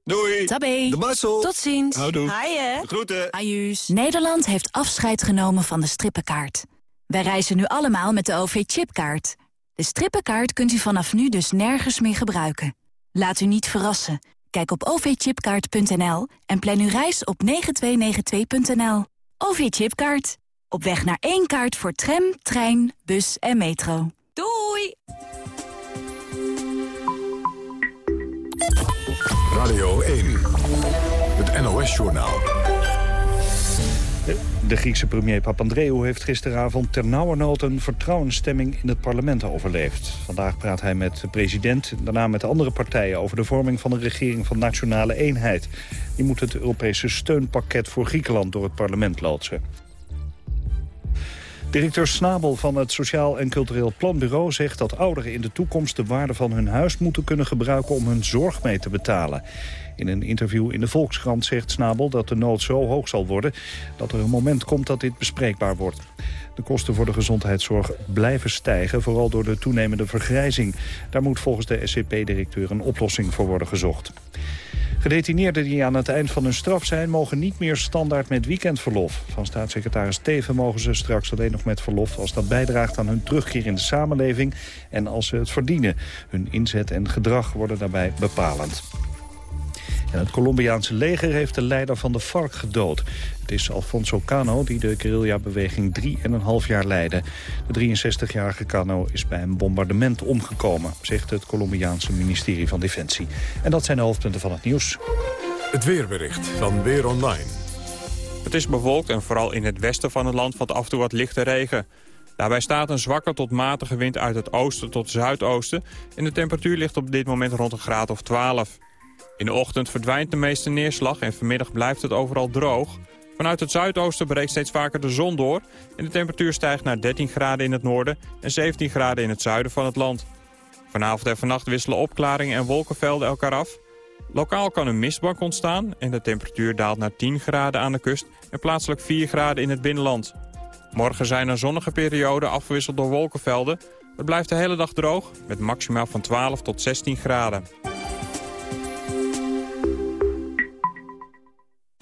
Doei. Tabé. De Marcel. Tot ziens. Houdoe. Haaien. Groeten. Ajuus. Nederland heeft afscheid genomen van de strippenkaart. Wij reizen nu allemaal met de OV-chipkaart. De strippenkaart kunt u vanaf nu dus nergens meer gebruiken. Laat u niet verrassen. Kijk op ovchipkaart.nl en plan uw reis op 9292.nl. OV-chipkaart. Op weg naar één kaart voor tram, trein, bus en metro. Doei! Radio 1. Het NOS-journaal. De Griekse premier Papandreou heeft gisteravond ternauwernood een vertrouwensstemming in het parlement overleefd. Vandaag praat hij met de president en daarna met andere partijen over de vorming van een regering van nationale eenheid. Die moet het Europese steunpakket voor Griekenland door het parlement loodsen. Directeur Snabel van het Sociaal en Cultureel Planbureau zegt dat ouderen in de toekomst de waarde van hun huis moeten kunnen gebruiken om hun zorg mee te betalen. In een interview in de Volkskrant zegt Snabel dat de nood zo hoog zal worden dat er een moment komt dat dit bespreekbaar wordt. De kosten voor de gezondheidszorg blijven stijgen, vooral door de toenemende vergrijzing. Daar moet volgens de SCP-directeur een oplossing voor worden gezocht. Gedetineerden die aan het eind van hun straf zijn... mogen niet meer standaard met weekendverlof. Van staatssecretaris Teven mogen ze straks alleen nog met verlof... als dat bijdraagt aan hun terugkeer in de samenleving... en als ze het verdienen. Hun inzet en gedrag worden daarbij bepalend. En het Colombiaanse leger heeft de leider van de FARC gedood. Het is Alfonso Cano die de guerrilla-beweging 3,5 jaar leidde. De 63-jarige Cano is bij een bombardement omgekomen... zegt het Colombiaanse ministerie van Defensie. En dat zijn de hoofdpunten van het nieuws. Het weerbericht van Weer Online. Het is bewolkt en vooral in het westen van het land valt af en toe wat lichte regen. Daarbij staat een zwakke tot matige wind uit het oosten tot zuidoosten... en de temperatuur ligt op dit moment rond een graad of 12. In de ochtend verdwijnt de meeste neerslag en vanmiddag blijft het overal droog. Vanuit het zuidoosten breekt steeds vaker de zon door... en de temperatuur stijgt naar 13 graden in het noorden en 17 graden in het zuiden van het land. Vanavond en vannacht wisselen opklaringen en wolkenvelden elkaar af. Lokaal kan een mistbank ontstaan en de temperatuur daalt naar 10 graden aan de kust... en plaatselijk 4 graden in het binnenland. Morgen zijn er zonnige perioden afgewisseld door wolkenvelden. Het blijft de hele dag droog, met maximaal van 12 tot 16 graden.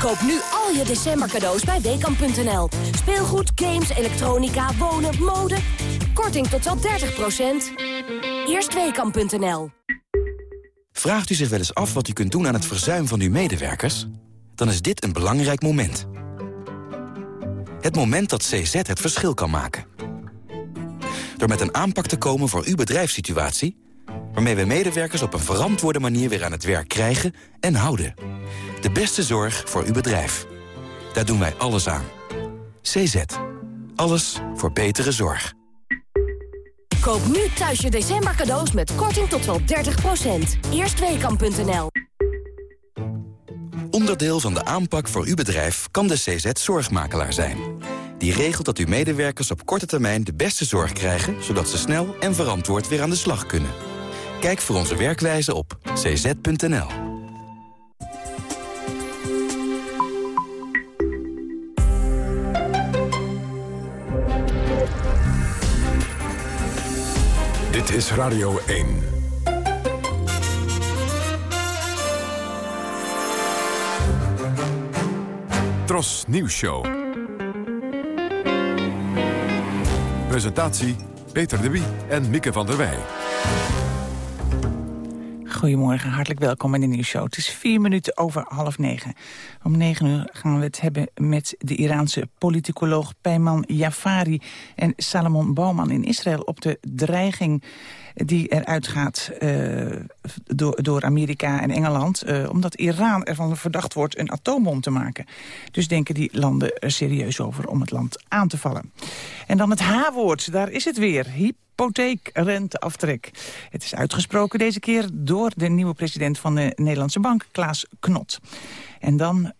Koop nu al je december cadeaus bij Weekamp.nl. Speelgoed, games, elektronica, wonen, mode. Korting tot wel 30% Eerst Weekamp.nl. Vraagt u zich wel eens af wat u kunt doen aan het verzuim van uw medewerkers? Dan is dit een belangrijk moment. Het moment dat CZ het verschil kan maken. Door met een aanpak te komen voor uw bedrijfssituatie... waarmee we medewerkers op een verantwoorde manier weer aan het werk krijgen en houden. De beste zorg voor uw bedrijf. Daar doen wij alles aan. CZ. Alles voor betere zorg. Koop nu thuis je december cadeaus met korting tot wel 30% Eerstweekam.nl Onderdeel van de aanpak voor uw bedrijf kan de CZ Zorgmakelaar zijn. Die regelt dat uw medewerkers op korte termijn de beste zorg krijgen... zodat ze snel en verantwoord weer aan de slag kunnen. Kijk voor onze werkwijze op cz.nl. Dit is Radio 1. Tros Nieuws Show. Presentatie Peter de Wie en Mieke van der Wij. Goedemorgen, hartelijk welkom in de nieuwsshow. Het is vier minuten over half negen. Om negen uur gaan we het hebben met de Iraanse politicoloog Peyman Jafari en Salomon Bouwman in Israël op de dreiging die eruit gaat uh, door, door Amerika en Engeland... Uh, omdat Iran ervan verdacht wordt een atoombom te maken. Dus denken die landen er serieus over om het land aan te vallen. En dan het H-woord, daar is het weer. Hyper hypotheekrenteaftrek. Het is uitgesproken deze keer door de nieuwe president van de Nederlandse Bank, Klaas Knot. En dan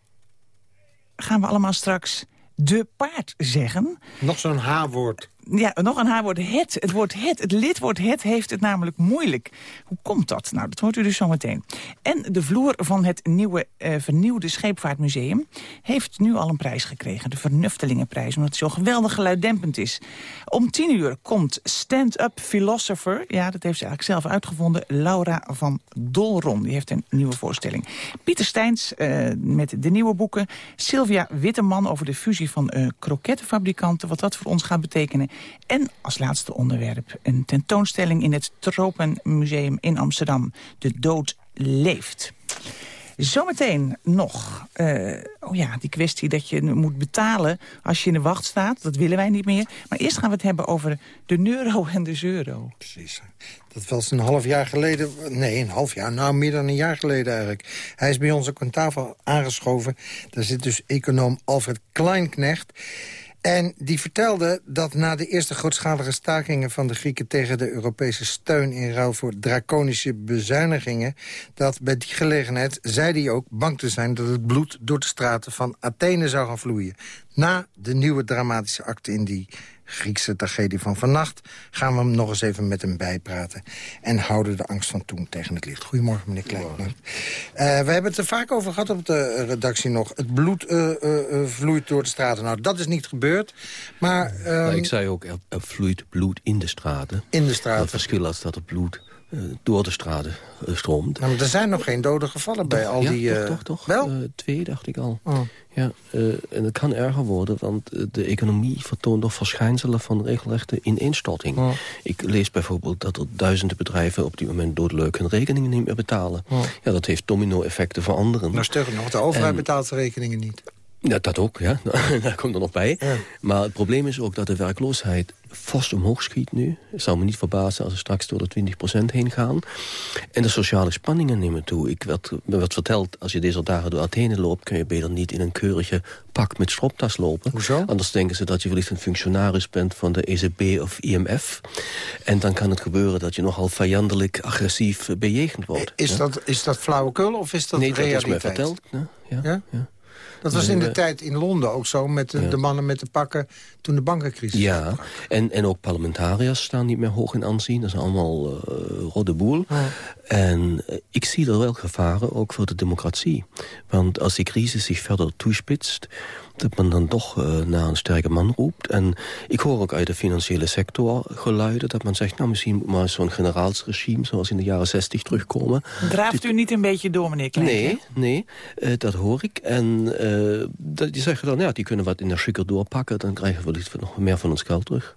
gaan we allemaal straks de paard zeggen. Nog zo'n H-woord. Ja, nog een H-woord. Het. Het woord het. Het lidwoord het heeft het namelijk moeilijk. Hoe komt dat? Nou, dat hoort u dus zo meteen. En de vloer van het nieuwe, eh, vernieuwde Scheepvaartmuseum... heeft nu al een prijs gekregen. De Vernuftelingenprijs. Omdat het zo geweldig geluiddempend is. Om tien uur komt stand-up philosopher... ja, dat heeft ze eigenlijk zelf uitgevonden... Laura van Dolron. Die heeft een nieuwe voorstelling. Pieter Steins eh, met de nieuwe boeken. Sylvia Witteman over de fusie van eh, krokettenfabrikanten. Wat dat voor ons gaat betekenen. En als laatste onderwerp een tentoonstelling in het Tropenmuseum in Amsterdam. De dood leeft. Zometeen nog, eh, oh ja, die kwestie dat je moet betalen als je in de wacht staat. Dat willen wij niet meer. Maar eerst gaan we het hebben over de euro en de euro. Precies. Dat was een half jaar geleden. Nee, een half jaar. Nou, meer dan een jaar geleden eigenlijk. Hij is bij ons ook aan tafel aangeschoven. Daar zit dus econoom Alfred Kleinknecht. En die vertelde dat na de eerste grootschalige stakingen van de Grieken... tegen de Europese steun in ruil voor draconische bezuinigingen... dat bij die gelegenheid zei hij ook bang te zijn... dat het bloed door de straten van Athene zou gaan vloeien. Na de nieuwe dramatische acte in die Griekse tragedie van vannacht... gaan we hem nog eens even met hem bijpraten. En houden de angst van toen tegen het licht. Goedemorgen, meneer Kleinknecht. Uh, we hebben het er vaak over gehad op de redactie nog. Het bloed uh, uh, vloeit door de straten. Nou, dat is niet gebeurd. Maar, um... ik zei ook, er, er, vloeit bloed in de straten. In de straten. Het verschil is dat het bloed door de straten stroomt. Nou, maar er zijn nog geen dode gevallen bij al ja, die... Toch, toch, toch. Wel? twee, dacht ik al. Oh. Ja, en het kan erger worden, want de economie vertoont nog verschijnselen van regelrechte ineenstorting. Oh. Ik lees bijvoorbeeld dat er duizenden bedrijven op dit moment doodleuk hun rekeningen niet meer betalen. Oh. Ja, dat heeft domino-effecten voor anderen. Nou, sterker nog, de overheid betaalt zijn rekeningen niet. Ja, dat ook, ja. Daar komt er nog bij. Ja. Maar het probleem is ook dat de werkloosheid fors omhoog schiet nu. Het zou me niet verbazen als we straks door de 20% heen gaan. En de sociale spanningen nemen toe. Ik werd, me werd verteld, als je deze dagen door Athene loopt... kun je beter niet in een keurige pak met stropdas lopen. Hoezo? Anders denken ze dat je wellicht een functionaris bent van de ECB of IMF. En dan kan het gebeuren dat je nogal vijandelijk agressief bejegend wordt. Is, ja? dat, is dat flauwekul of is dat nee, realiteit? Nee, dat is mij verteld. Ja, ja, ja. Dat was in de tijd in Londen ook zo, met de, Ja. de mannen met de pakken toen de bankencrisis Ja, uitbrak. en, en ook parlementariërs staan niet meer hoog in aanzien. Dat is allemaal uh, rode boel. En uh, ik zie er wel gevaren, ook voor de democratie. Want als die crisis zich verder toespitst... dat men dan toch uh, naar een sterke man roept. En ik hoor ook uit de financiële sector geluiden... dat men zegt, nou misschien moet maar zo'n generaalsregime... zoals in de jaren zestig terugkomen. Draaft u niet een beetje door, meneer Klein? Nee, nee, uh, dat hoor ik. En uh, dat, die zeggen dan, ja, die kunnen wat energieker doorpakken... dan krijgen we wellicht nog meer van ons geld terug.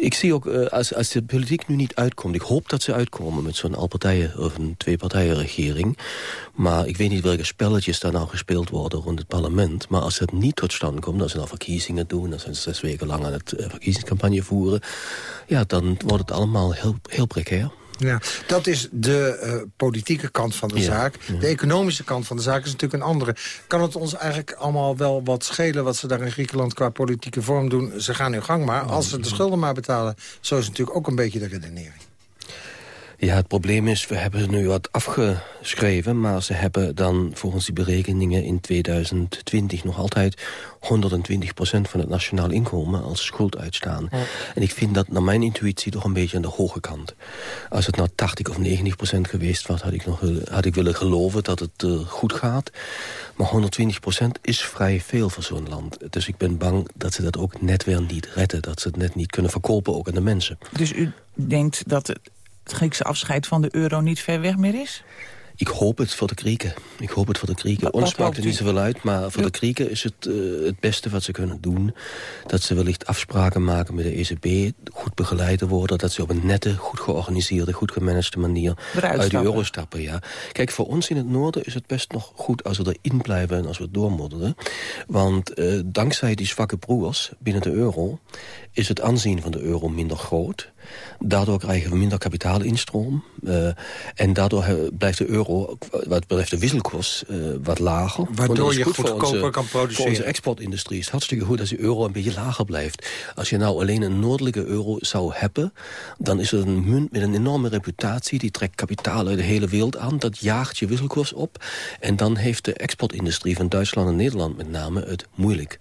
Ik zie ook, uh, als, als de politiek nu niet uitkomt... ik hoop dat ze uitkomen met zo'n alpartijen- of een tweepartijenregering... maar ik weet niet welke spelletjes daar nou gespeeld worden rond het parlement... maar als het niet tot stand komt, als ze nou verkiezingen doen... dan zijn ze zes weken lang aan het uh, verkiezingscampagne voeren... ja, dan wordt het allemaal heel, heel precair. Ja, dat is de uh, politieke kant van de Ja, zaak. ja. De economische kant van de zaak is natuurlijk een andere. Kan het ons eigenlijk allemaal wel wat schelen... wat ze daar in Griekenland qua politieke vorm doen? Ze gaan hun gang maar. Als ze de schulden maar betalen... zo is natuurlijk ook een beetje de redenering. Ja, het probleem is, we hebben nu wat afgeschreven... maar ze hebben dan volgens die berekeningen in 2020 nog altijd 120% van het nationaal inkomen als schuld uitstaan. Ja. En ik vind dat naar mijn intuïtie toch een beetje aan de hoge kant. Als het nou 80 of 90% geweest was, had ik, nog, willen- had ik willen geloven dat het eh, goed gaat. Maar 120% is vrij veel voor zo'n land. Dus ik ben bang dat ze dat ook net weer niet redden. Dat ze het net niet kunnen verkopen, ook aan de mensen. Dus u denkt dat het Griekse afscheid van de euro niet ver weg meer is? Ik hoop het voor de Grieken. Ik hoop het voor de Grieken. Ons wat maakt het niet zoveel uit, maar voor de Grieken is het uh, het beste wat ze kunnen doen. Dat ze wellicht afspraken maken met de ECB, goed begeleiden worden. Dat ze op een nette, goed georganiseerde, goed gemanagede manier uit de euro stappen. Ja. Kijk, voor ons in het noorden is het best nog goed als we erin blijven en als we doormodderen. Want uh, dankzij die zwakke broers binnen de euro is het aanzien van de euro minder groot. Daardoor krijgen we minder kapitaalinstroom. Uh, en daardoor blijft de euro, wat betreft de wisselkoers, uh, wat lager. Waardoor je goedkoper kan produceren. Voor onze exportindustrie is het hartstikke goed als de euro een beetje lager blijft. Als je nou alleen een noordelijke euro zou hebben... dan is het een munt met een enorme reputatie. Die trekt kapitaal uit de hele wereld aan. Dat jaagt je wisselkoers op. En dan heeft de exportindustrie van Duitsland en Nederland met name het moeilijk.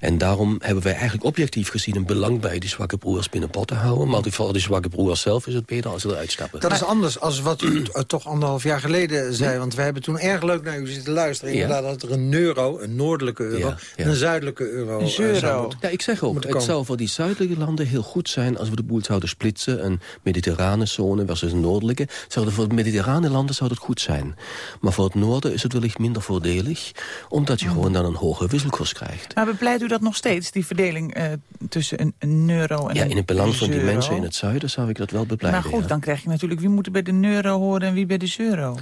En daarom hebben wij eigenlijk objectief gezien een belang bij die zwakke broers binnen pot te houden. Maar voor die zwakke broers zelf is het beter als ze eruit stappen. Dat is anders als wat u toch anderhalf jaar geleden zei. Want wij hebben toen erg leuk naar u zitten luisteren. Inderdaad dat er een euro, een noordelijke euro, en een zuidelijke euro, een uh, zou Ja, ik zeg ook, het zou voor die zuidelijke landen heel goed zijn... als we de boel zouden splitsen. Een mediterrane zone versus een noordelijke. Zouden voor de mediterrane landen zou dat goed zijn. Maar voor het noorden is het wellicht minder voordelig. Omdat je gewoon dan een hoge wisselkoers krijgt. Maar bepleit u dat nog steeds, die verdeling uh, tussen een, een euro en Ja, in het belang van die mensen in het zuiden zou ik dat wel bepleiten. Maar goed, dan krijg je natuurlijk wie moet er bij de euro horen en wie bij de euro.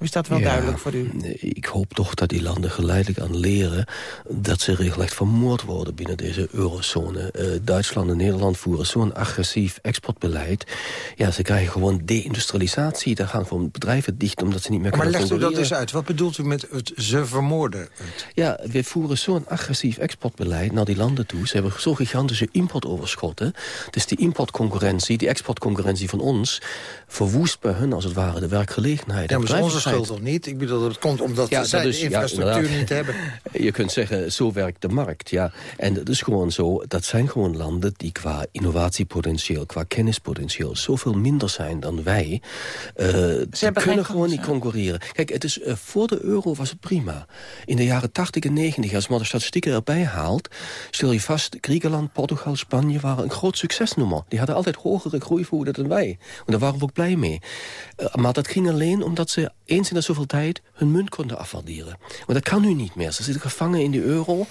Is dat wel duidelijk voor u? Ik hoop toch dat die landen geleidelijk aan leren... dat ze regelrecht vermoord worden binnen deze eurozone. Uh, Duitsland en Nederland voeren zo'n agressief exportbeleid. Ja, ze krijgen gewoon deindustrialisatie. Daar gaan gewoon bedrijven dicht omdat ze niet meer kunnen Maar legt u dat eens uit. Wat bedoelt u met het ze vermoorden? Ja, we voeren zo'n agressief exportbeleid naar die landen toe. Ze hebben zo gigantische importoverschotten. Dus die importconcurrentie, die exportconcurrentie van ons... verwoest bij hun als het ware de werkgelegenheid. Ja, maar onze schuld toch niet? Ik bedoel, het komt omdat ja, zij is, de infrastructuur ja, niet hebben. Je kunt zeggen, zo werkt de markt, ja. En het is gewoon zo, dat zijn gewoon landen die qua innovatiepotentieel, qua kennispotentieel, zoveel minder zijn dan wij. Uh, Ze kunnen gewoon niet concurreren. Kijk, het is, uh, voor de euro was het prima. In de jaren 80 en 90, als men de statistieken erbij haalt, stel je vast, Griekenland, Portugal, Spanje waren een groot succesnummer. Die hadden altijd hogere groeivoeren dan wij. En daar waren we ook blij mee. Uh, maar dat ging alleen omdat ze eens in de zoveel tijd hun munt konden afwaarderen. Maar dat kan nu niet meer. Ze zitten gevangen in de euro.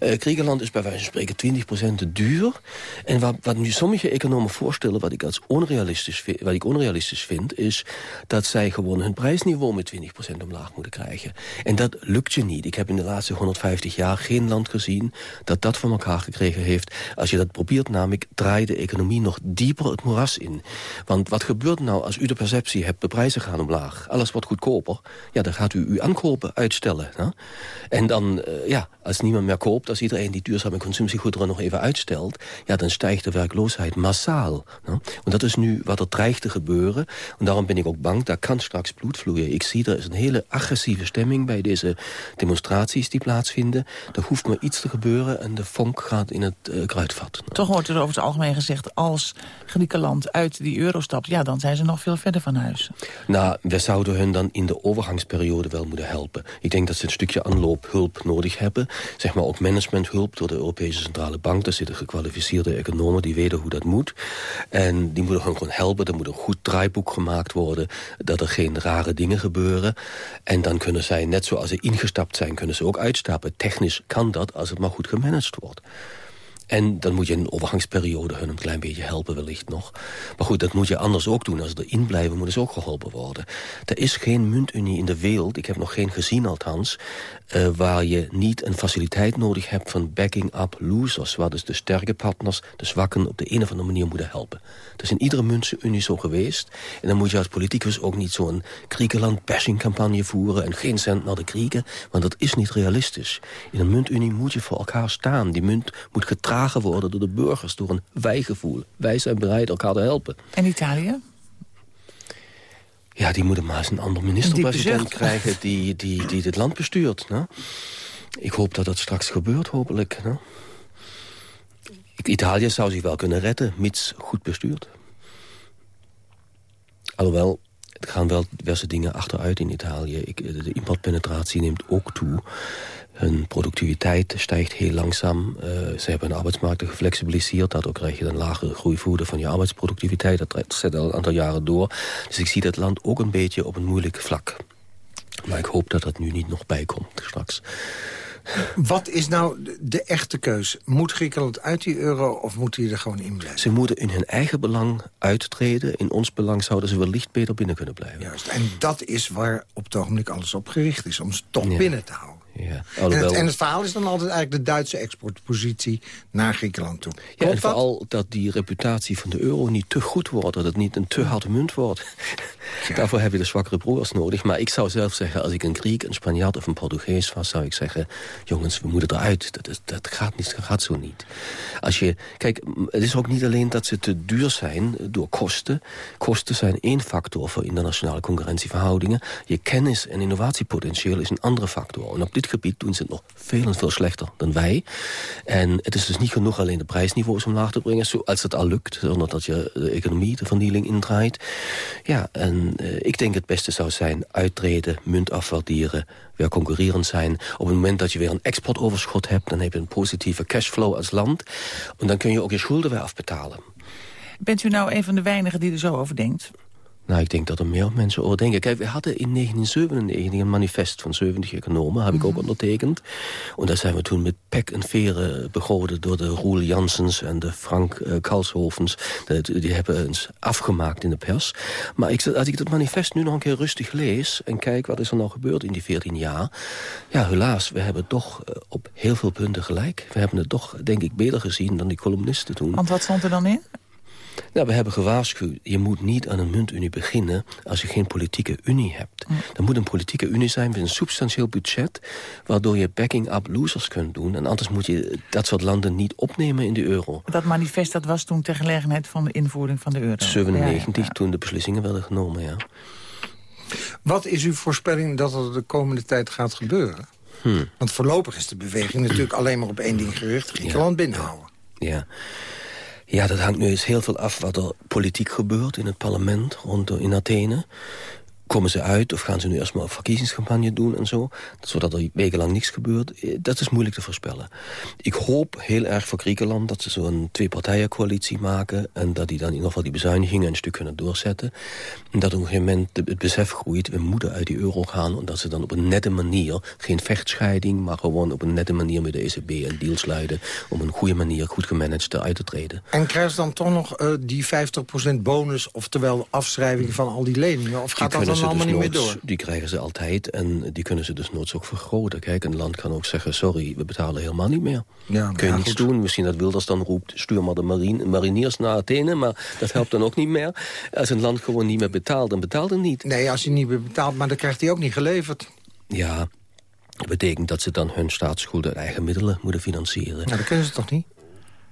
Uh, Griekenland is bij wijze van spreken 20% te duur. En wat, nu sommige economen voorstellen, wat ik, als onrealistisch wat ik onrealistisch vind... is dat zij gewoon hun prijsniveau met 20% omlaag moeten krijgen. En dat lukt je niet. Ik heb in de laatste 150 jaar geen land gezien dat dat voor elkaar gekregen heeft. Als je dat probeert, namelijk draai de economie nog dieper het moeras in. Want wat gebeurt nou als u de perceptie hebt, de prijzen gaan omlaag... alles wordt goedkoper, ja, dan gaat u uw aankopen uitstellen. Hè? En dan, uh, ja, als niemand meer koopt, als iedereen die duurzame consumptiegoederen nog even uitstelt, ja, dan stijgt de werkloosheid massaal. Hè? En dat is nu wat er dreigt te gebeuren. En daarom ben ik ook bang, daar kan straks bloed vloeien. Ik zie, er is een hele agressieve stemming bij deze demonstraties die plaatsvinden. Er hoeft maar iets te gebeuren en de vonk gaat in het uh, kruidvat. Toch wordt er over het algemeen gezegd, als Griekenland uit die euro stapt, ja, dan zijn ze nog veel verder van huis. Nou, we zouden hun dan in de overgangsperiode wel moeten helpen. Ik denk dat ze een stukje aanloophulp nodig hebben. Zeg maar ook managementhulp door de Europese Centrale Bank. Daar zitten gekwalificeerde economen die weten hoe dat moet. En die moeten gewoon helpen. Er moet een goed draaiboek gemaakt worden. Dat er geen rare dingen gebeuren. En dan kunnen zij, net zoals ze ingestapt zijn, kunnen ze ook uitstappen. Technisch kan dat als het maar goed gemanaged wordt. En dan moet je een overgangsperiode hun een klein beetje helpen wellicht nog. Maar goed, dat moet je anders ook doen. Als ze erin blijven, moeten ze ook geholpen worden. Er is geen muntunie in de wereld, ik heb nog geen gezien althans... Uh, waar je niet een faciliteit nodig hebt van backing up losers... waar dus de sterke partners de zwakken op de een of andere manier moeten helpen. Dat is in iedere muntunie zo geweest. En dan moet je als politicus ook niet zo'n Griekenland-bashing-campagne voeren... en geen cent naar de Grieken, want dat is niet realistisch. In een muntunie moet je voor elkaar staan. Die munt moet getragen worden door de burgers, door een wijgevoel. Wij zijn bereid elkaar te helpen. En Italië? Ja, die moeten maar eens een ander minister-president krijgen... Die, die, die dit land bestuurt. Nou. Ik hoop dat dat straks gebeurt, hopelijk. Nou. Italië zou zich wel kunnen redden, mits goed bestuurd. Alhoewel, er gaan wel diverse dingen achteruit in Italië. Ik, de importpenetratie neemt ook toe. Hun productiviteit stijgt heel langzaam. Uh, ze hebben hun arbeidsmarkt geflexibiliseerd. Daardoor krijg je een lagere groeivoerde van je arbeidsproductiviteit. Dat zet al een aantal jaren door. Dus ik zie dat land ook een beetje op een moeilijk vlak. Maar ik hoop dat dat nu niet nog bijkomt straks. Wat is nou de echte keus? Moet Griekenland uit die euro of moet die er gewoon in blijven? Ze moeten in hun eigen belang uittreden. In ons belang zouden ze wellicht beter binnen kunnen blijven. Juist, en dat is waar op het ogenblik alles op gericht is. Om ze toch binnen te houden. Ja, en, het, en, het, verhaal is dan altijd eigenlijk de Duitse exportpositie naar Griekenland toe. ja, en vooral dat die reputatie van de euro niet te goed wordt. Dat het niet een te harde munt wordt. Daarvoor heb je de zwakkere broers nodig. Maar ik zou zelf zeggen, als ik een Griek, een Spanjaard of een Portugees was... zou ik zeggen, jongens, we moeten eruit. Dat, is, dat, gaat, niet, dat gaat zo niet. Als je, kijk, het is ook niet alleen dat ze te duur zijn door kosten. Kosten zijn één factor voor internationale concurrentieverhoudingen. Je kennis- en innovatiepotentieel is een andere factor. En op dit gebied doen ze het nog veel en veel slechter dan wij. En het is dus niet genoeg alleen de prijsniveaus omlaag te brengen... als het al lukt, zonder dat je de economie, de vernieling indraait. Ja, en uh, ik denk het beste zou zijn uittreden, munt afwaarderen... weer concurrerend zijn. Op het moment dat je weer een exportoverschot hebt... dan heb je een positieve cashflow als land. En dan kun je ook je schulden weer afbetalen. Bent u nou een van de weinigen die er zo over denkt? Nou, ik denk dat er meer mensen over denken. Kijk, we hadden in 1997 een manifest van 70 economen, heb ik ook mhm. ondertekend. En daar zijn we toen met pek en veren begoden door de Roel Janssens en de Frank uh. Die hebben ons afgemaakt in de pers. Maar ik, als ik dat manifest nu nog een keer rustig lees en kijk wat is er nou gebeurd in die 14 jaar. Ja, helaas, we hebben toch uh, op heel veel punten gelijk. We hebben het toch, denk ik, beter gezien dan die columnisten toen. Want wat stond er dan in? Nou, we hebben gewaarschuwd, je moet niet aan een muntunie beginnen... als je geen politieke unie hebt. Dan moet een politieke unie zijn met een substantieel budget... waardoor je backing-up losers kunt doen. En anders moet je dat soort landen niet opnemen in de euro. Dat manifest dat was toen ter gelegenheid van de invoering van de euro. 97, toen de beslissingen werden genomen, ja. Wat is uw voorspelling dat er de komende tijd gaat gebeuren? Hmm. Want voorlopig is de beweging natuurlijk alleen maar op één ding gericht. Griekenland binnenhouden. Ja. Ja, dat hangt nu eens heel veel af wat er politiek gebeurt in het parlement rond in Athene komen ze uit of gaan ze nu eerst een verkiezingscampagne doen en zo. Zodat er wekenlang niks gebeurt. Eh, dat is moeilijk te voorspellen. Ik hoop heel erg voor Griekenland dat ze zo'n twee-partijen-coalitie maken... en dat die dan in ieder geval die bezuinigingen een stuk kunnen doorzetten. En dat op een gegeven moment het besef groeit... we moeten uit die euro gaan. En dat ze dan op een nette manier, geen vechtscheiding... maar gewoon op een nette manier met de ECB een deal sluiten... om een goede manier, goed gemanaged uit te treden. En krijgen ze dan toch nog uh, die 50% bonus... oftewel afschrijving van al die leningen? Of gaat dat dan allemaal dus niet meer door. Die krijgen ze altijd en die kunnen ze dus nooit ook vergroten. Kijk, een land kan ook zeggen, sorry, we betalen helemaal niet meer. Ja, Kun je niets doen. Misschien dat Wilders dan roept, stuur maar de marine, mariniers naar Athene. Maar dat helpt dan ook niet meer. Als een land gewoon niet meer betaalt, dan betaalt het niet. Nee, als hij niet meer betaalt, maar dan krijgt hij ook niet geleverd. Ja, dat betekent dat ze dan hun staatsschuld uit eigen middelen moeten financieren. Nou, dat kunnen ze toch niet?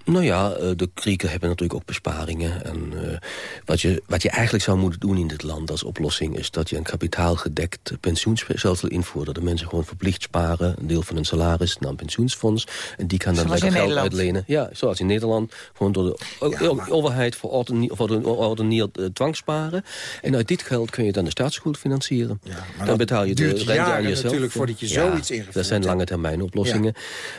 Nou ja, eh, de Grieken hebben natuurlijk ook besparingen. En uh, wat, je, wat je eigenlijk zou moeten doen in dit land als oplossing... is dat je een kapitaalgedekt pensioenstelsel invoert. Dat de mensen gewoon verplicht sparen. Een deel van hun salaris naar een pensioensfonds. En die kan dan lekker geld uitlenen. Ja, zoals in Nederland. Gewoon door de overheid verordeneerd uh, dwangsparen. En uit dit geld kun je dan de staatsschuld financieren. Ja, dan betaal je de rente aan jezelf. natuurlijk voordat je zoiets ingevoerd Dat zijn lange termijn oplossingen.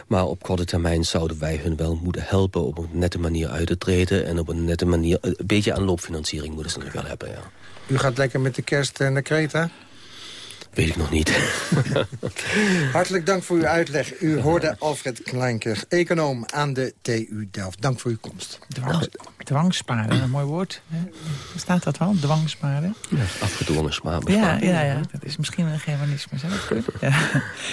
Maar op korte termijn zouden wij hun wel moeten helpen op een nette manier uit te treden... en op een nette manier... een beetje aanloopfinanciering moeten ze nog wel hebben, ja. U gaat lekker met de kerst naar Kreta? Weet ik nog niet. Hartelijk dank voor uw uitleg. U hoorde Alfred Kleinker, econoom aan de TU Delft. Dank voor uw komst. Dwangs, dwangsparen, een mooi woord. Staat dat wel, dwangsparen? Ja, afgedwongen sparen. Ja, ja, ja, dat is misschien een germanisme. Zou dat Ja.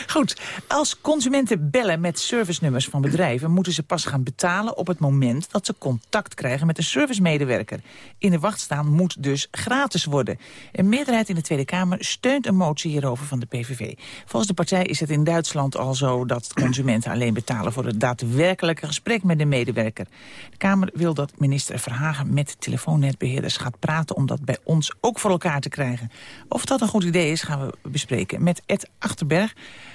Goed, als consumenten bellen met servicenummers van bedrijven... moeten ze pas gaan betalen op het moment dat ze contact krijgen met een servicemedewerker. In de wacht staan moet dus gratis worden. Een meerderheid in de Tweede Kamer steunt een motie hierover van de PVV. Volgens de partij is het in Duitsland al zo dat consumenten alleen betalen voor het daadwerkelijke gesprek met de medewerker. De Kamer wil dat minister Verhagen met telefoonnetbeheerders gaat praten om dat bij ons ook voor elkaar te krijgen. Of dat een goed idee is gaan we bespreken met Ed Achterberg.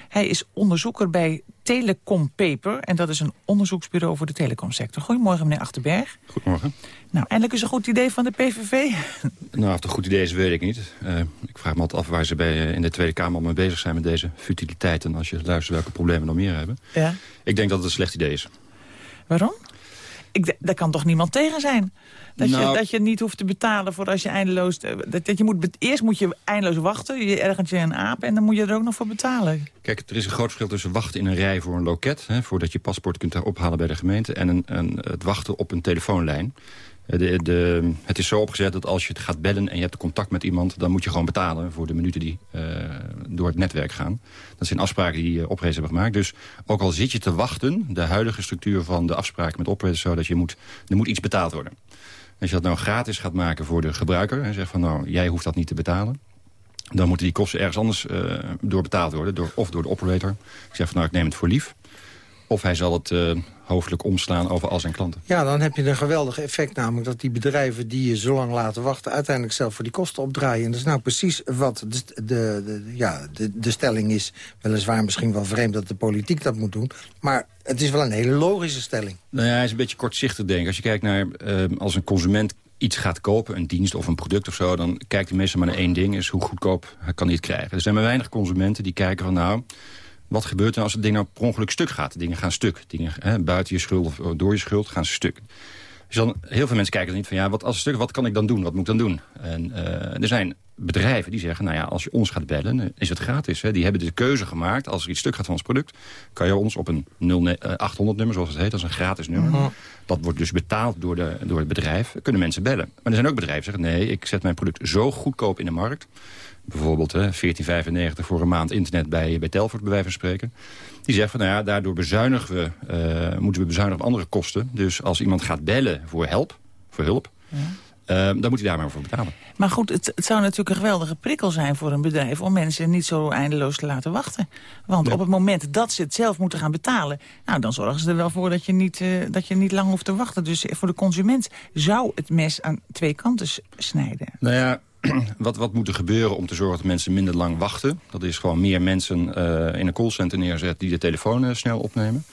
Hij is onderzoeker bij Telecom Paper. En dat is een onderzoeksbureau voor de telecomsector. Goedemorgen, meneer Achterberg. Goedemorgen. Nou, eindelijk is een goed idee van de PVV. Nou, of het een goed idee is, weet ik niet. Uh, ik vraag me altijd af waar ze bij, uh, in de Tweede Kamer al mee bezig zijn... met deze futiliteiten. Als je luistert welke problemen we nog meer hebben. Ja. Ik denk dat het een slecht idee is. Waarom? Ik, daar kan toch niemand tegen zijn? Dat, je, nou- dat je niet hoeft te betalen voor als je eindeloos... Eh, dat, dat je moet, eerst moet je eindeloos wachten, je ergent je een aap... en dan moet je er ook nog voor betalen. Kijk, er is een groot verschil tussen wachten in een rij voor een loket... Hè, voordat je paspoort kunt ophalen bij de gemeente... en een, een, het wachten op een telefoonlijn. De, het is zo opgezet dat als je het gaat bellen en je hebt contact met iemand... dan moet je gewoon betalen voor de minuten die uh, door het netwerk gaan. Dat zijn afspraken die uh, hebben gemaakt. Dus ook al zit je te wachten, de huidige structuur van de afspraken met operators... zo dat je moet, er moet iets betaald worden. Als je dat nou gratis gaat maken voor de gebruiker... en zegt van nou, jij hoeft dat niet te betalen... dan moeten die kosten ergens anders uh, door betaald worden. Door, of door de operator. Ik zeg van nou, ik neem het voor lief. Of hij zal het hoofdelijk omslaan over al zijn klanten. Ja, dan heb je een geweldig effect namelijk dat die bedrijven die je zo lang laten wachten... uiteindelijk zelf voor die kosten opdraaien. En dat is nou precies wat de, de, de, ja, de, de stelling is. Weliswaar misschien wel vreemd dat de politiek dat moet doen. Maar het is wel een hele logische stelling. Nou ja, hij is een beetje kortzichtig denk ik. Als je kijkt naar uh, als een consument iets gaat kopen, een dienst of een product of zo... dan kijkt hij meestal maar naar één ding, is hoe goedkoop kan hij het krijgen. Er zijn maar weinig consumenten die kijken van nou wat gebeurt er als het ding nou per ongeluk stuk gaat? Dingen gaan stuk. Dingen hè, buiten je schuld of door je schuld gaan ze stuk. Dus dan, heel veel mensen kijken dan niet van... ja, wat, als het stuk, wat kan ik dan doen? Wat moet ik dan doen? En uh, er zijn bedrijven die zeggen... nou ja, als je ons gaat bellen, is het gratis. Hè? Die hebben de keuze gemaakt, als er iets stuk gaat van ons product... kan je ons op een 0800-nummer, zoals het heet, als een gratis nummer... Uh -huh. dat wordt dus betaald door, de, door het bedrijf, kunnen mensen bellen. Maar er zijn ook bedrijven die zeggen... nee, ik zet mijn product zo goedkoop in de markt bijvoorbeeld 14,95 voor een maand internet bij, bij Telfort, bij wijze van spreken. Die zegt van, nou ja, daardoor bezuinigen we, uh, moeten we bezuinigen op andere kosten. Dus als iemand gaat bellen voor help, voor hulp, ja. uh, dan moet hij daar maar voor betalen. Maar goed, het, het, zou natuurlijk een geweldige prikkel zijn voor een bedrijf... om mensen niet zo eindeloos te laten wachten. Want ja. op het moment dat ze het zelf moeten gaan betalen... nou, dan zorgen ze er wel voor dat je, niet, uh, dat je niet lang hoeft te wachten. Dus voor de consument zou het mes aan twee kanten snijden. Nou ja, wat, wat moet er gebeuren om te zorgen dat mensen minder lang wachten? Dat is gewoon meer mensen uh, in een callcenter neerzetten die de telefoon uh, snel opnemen.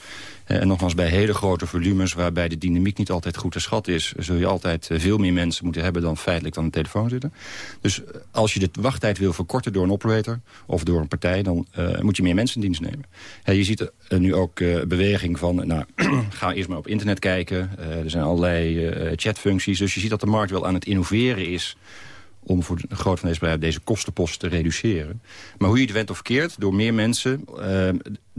Uh, en nogmaals, bij hele grote volumes waarbij de dynamiek niet altijd goed te schat is... zul je altijd veel meer mensen moeten hebben dan feitelijk dan de telefoon zitten. Dus als je de wachttijd wil verkorten door een operator of door een partij... dan moet je meer mensen in dienst nemen. je ziet nu ook beweging van, nou, ga eerst maar op internet kijken. er zijn allerlei chatfuncties, dus je ziet dat de markt wel aan het innoveren is om voor een groot van deze bedrijven deze kostenpost te reduceren. Maar hoe je het went of keert, door meer mensen... Uh,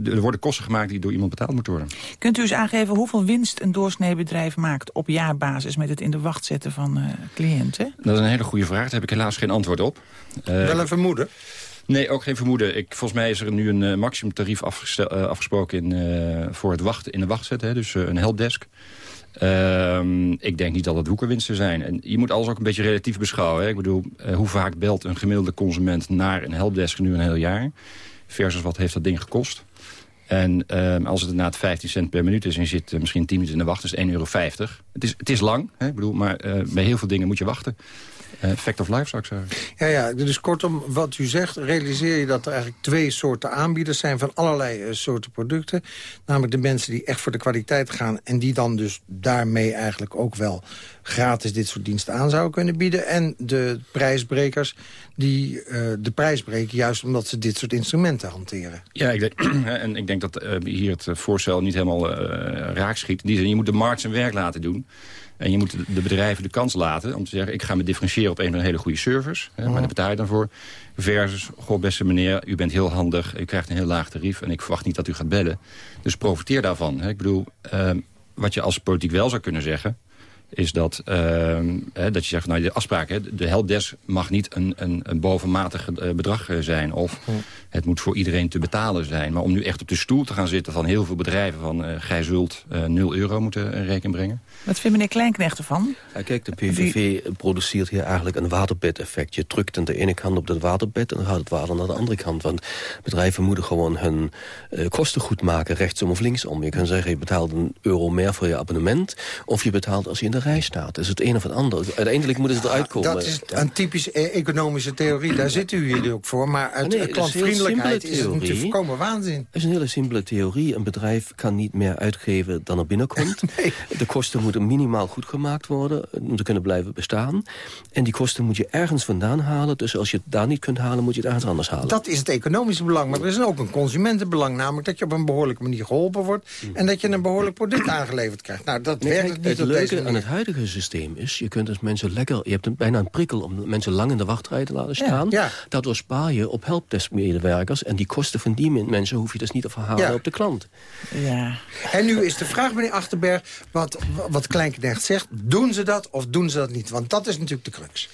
er worden kosten gemaakt die door iemand betaald moeten worden. Kunt u eens aangeven hoeveel winst een doorsneebedrijf maakt... op jaarbasis met het in de wacht zetten van uh, cliënten? Dat is een hele goede vraag. Daar heb ik helaas geen antwoord op. Uh, Wel een vermoeden? Nee, ook geen vermoeden. Ik, volgens mij is er nu een uh, maximumtarief afgesproken in, voor het wachten in de wacht Hè, dus een helpdesk. Um, ik denk niet dat het woekerwinsten zijn. En je moet alles ook een beetje relatief beschouwen. Hè? Ik bedoel, uh, hoe vaak belt een gemiddelde consument naar een helpdesk nu een heel jaar? Versus wat heeft dat ding gekost? En um, als het inderdaad 15 cent per minuut is en je zit uh, misschien 10 minuten in de wacht, is het 1,50 euro. Het is, het is lang, hè? Ik bedoel, maar uh, bij heel veel dingen moet je wachten. Uh, fact of life, zou ik zeggen. Ja, ja, dus kortom, wat u zegt, realiseer je dat er eigenlijk twee soorten aanbieders zijn... van allerlei uh, soorten producten. Namelijk de mensen die echt voor de kwaliteit gaan... en die dan dus daarmee eigenlijk ook wel gratis dit soort diensten aan zouden kunnen bieden. En de prijsbrekers die uh, de prijs breken juist omdat ze dit soort instrumenten hanteren. Ja, ik denk, en ik denk dat hier het voorstel niet helemaal raak schiet. Die, je moet de markt zijn werk laten doen. En je moet de bedrijven de kans laten om te zeggen... ik ga me differentiëren op een van hele goede servers. Hè, maar daar betaal je dan voor. Versus, goh beste meneer, u bent heel handig. U krijgt een heel laag tarief en ik verwacht niet dat u gaat bellen. Dus profiteer daarvan. Hè. Ik bedoel, uh, wat je als politiek wel zou kunnen zeggen is dat, uh, hè, dat je zegt, nou, de afspraak, hè, de helpdesk mag niet een, een, een bovenmatig uh, bedrag zijn. Of het moet voor iedereen te betalen zijn. Maar om nu echt op de stoel te gaan zitten van heel veel bedrijven... van uh, gij zult 0 euro moeten rekening brengen. Wat vindt meneer Kleinknecht ervan? Ja, kijk, de PVV Die... produceert hier eigenlijk een waterbed-effect. Je drukt aan de ene kant op het waterbed en dan gaat het water naar de andere kant. Want bedrijven moeten gewoon hun kosten goed maken, rechtsom of linksom. Je kan zeggen, je betaalt een euro meer voor je abonnement... of je betaalt als je in de rij staat. Is het een of het ander. Uiteindelijk moeten ze eruit komen. Dat is een typisch economische theorie. Daar zit u hier ook voor. Maar uit nee, klantvriendelijkheid is, is het natuurlijk voorkomen waanzin. Het is een hele simpele theorie. Een bedrijf kan niet meer uitgeven dan er binnenkomt. nee. De kosten moeten minimaal goed gemaakt worden om te kunnen blijven bestaan. En die kosten moet je ergens vandaan halen. Dus als je het daar niet kunt halen, moet je het ergens anders halen. Dat is het economische belang. Maar er is ook een consumentenbelang. Namelijk dat je op een behoorlijke manier geholpen wordt. Mm. En dat je een behoorlijk product aangeleverd krijgt. Nou, dat werkt niet het op leuke deze manier. aan het huidige systeem is... je kunt dus mensen lekker... je hebt een, bijna een prikkel om mensen lang in de wachtrij te laten staan. ja. Daardoor spaar je op helpdesk-medewerkers... en die kosten van die mensen hoef je dus niet te verhalen Ja. op de klant. Ja. En nu is de vraag, meneer Achterberg, wat, wat Kleinknecht zegt. Doen ze dat of doen ze dat niet? Want dat is natuurlijk de crux.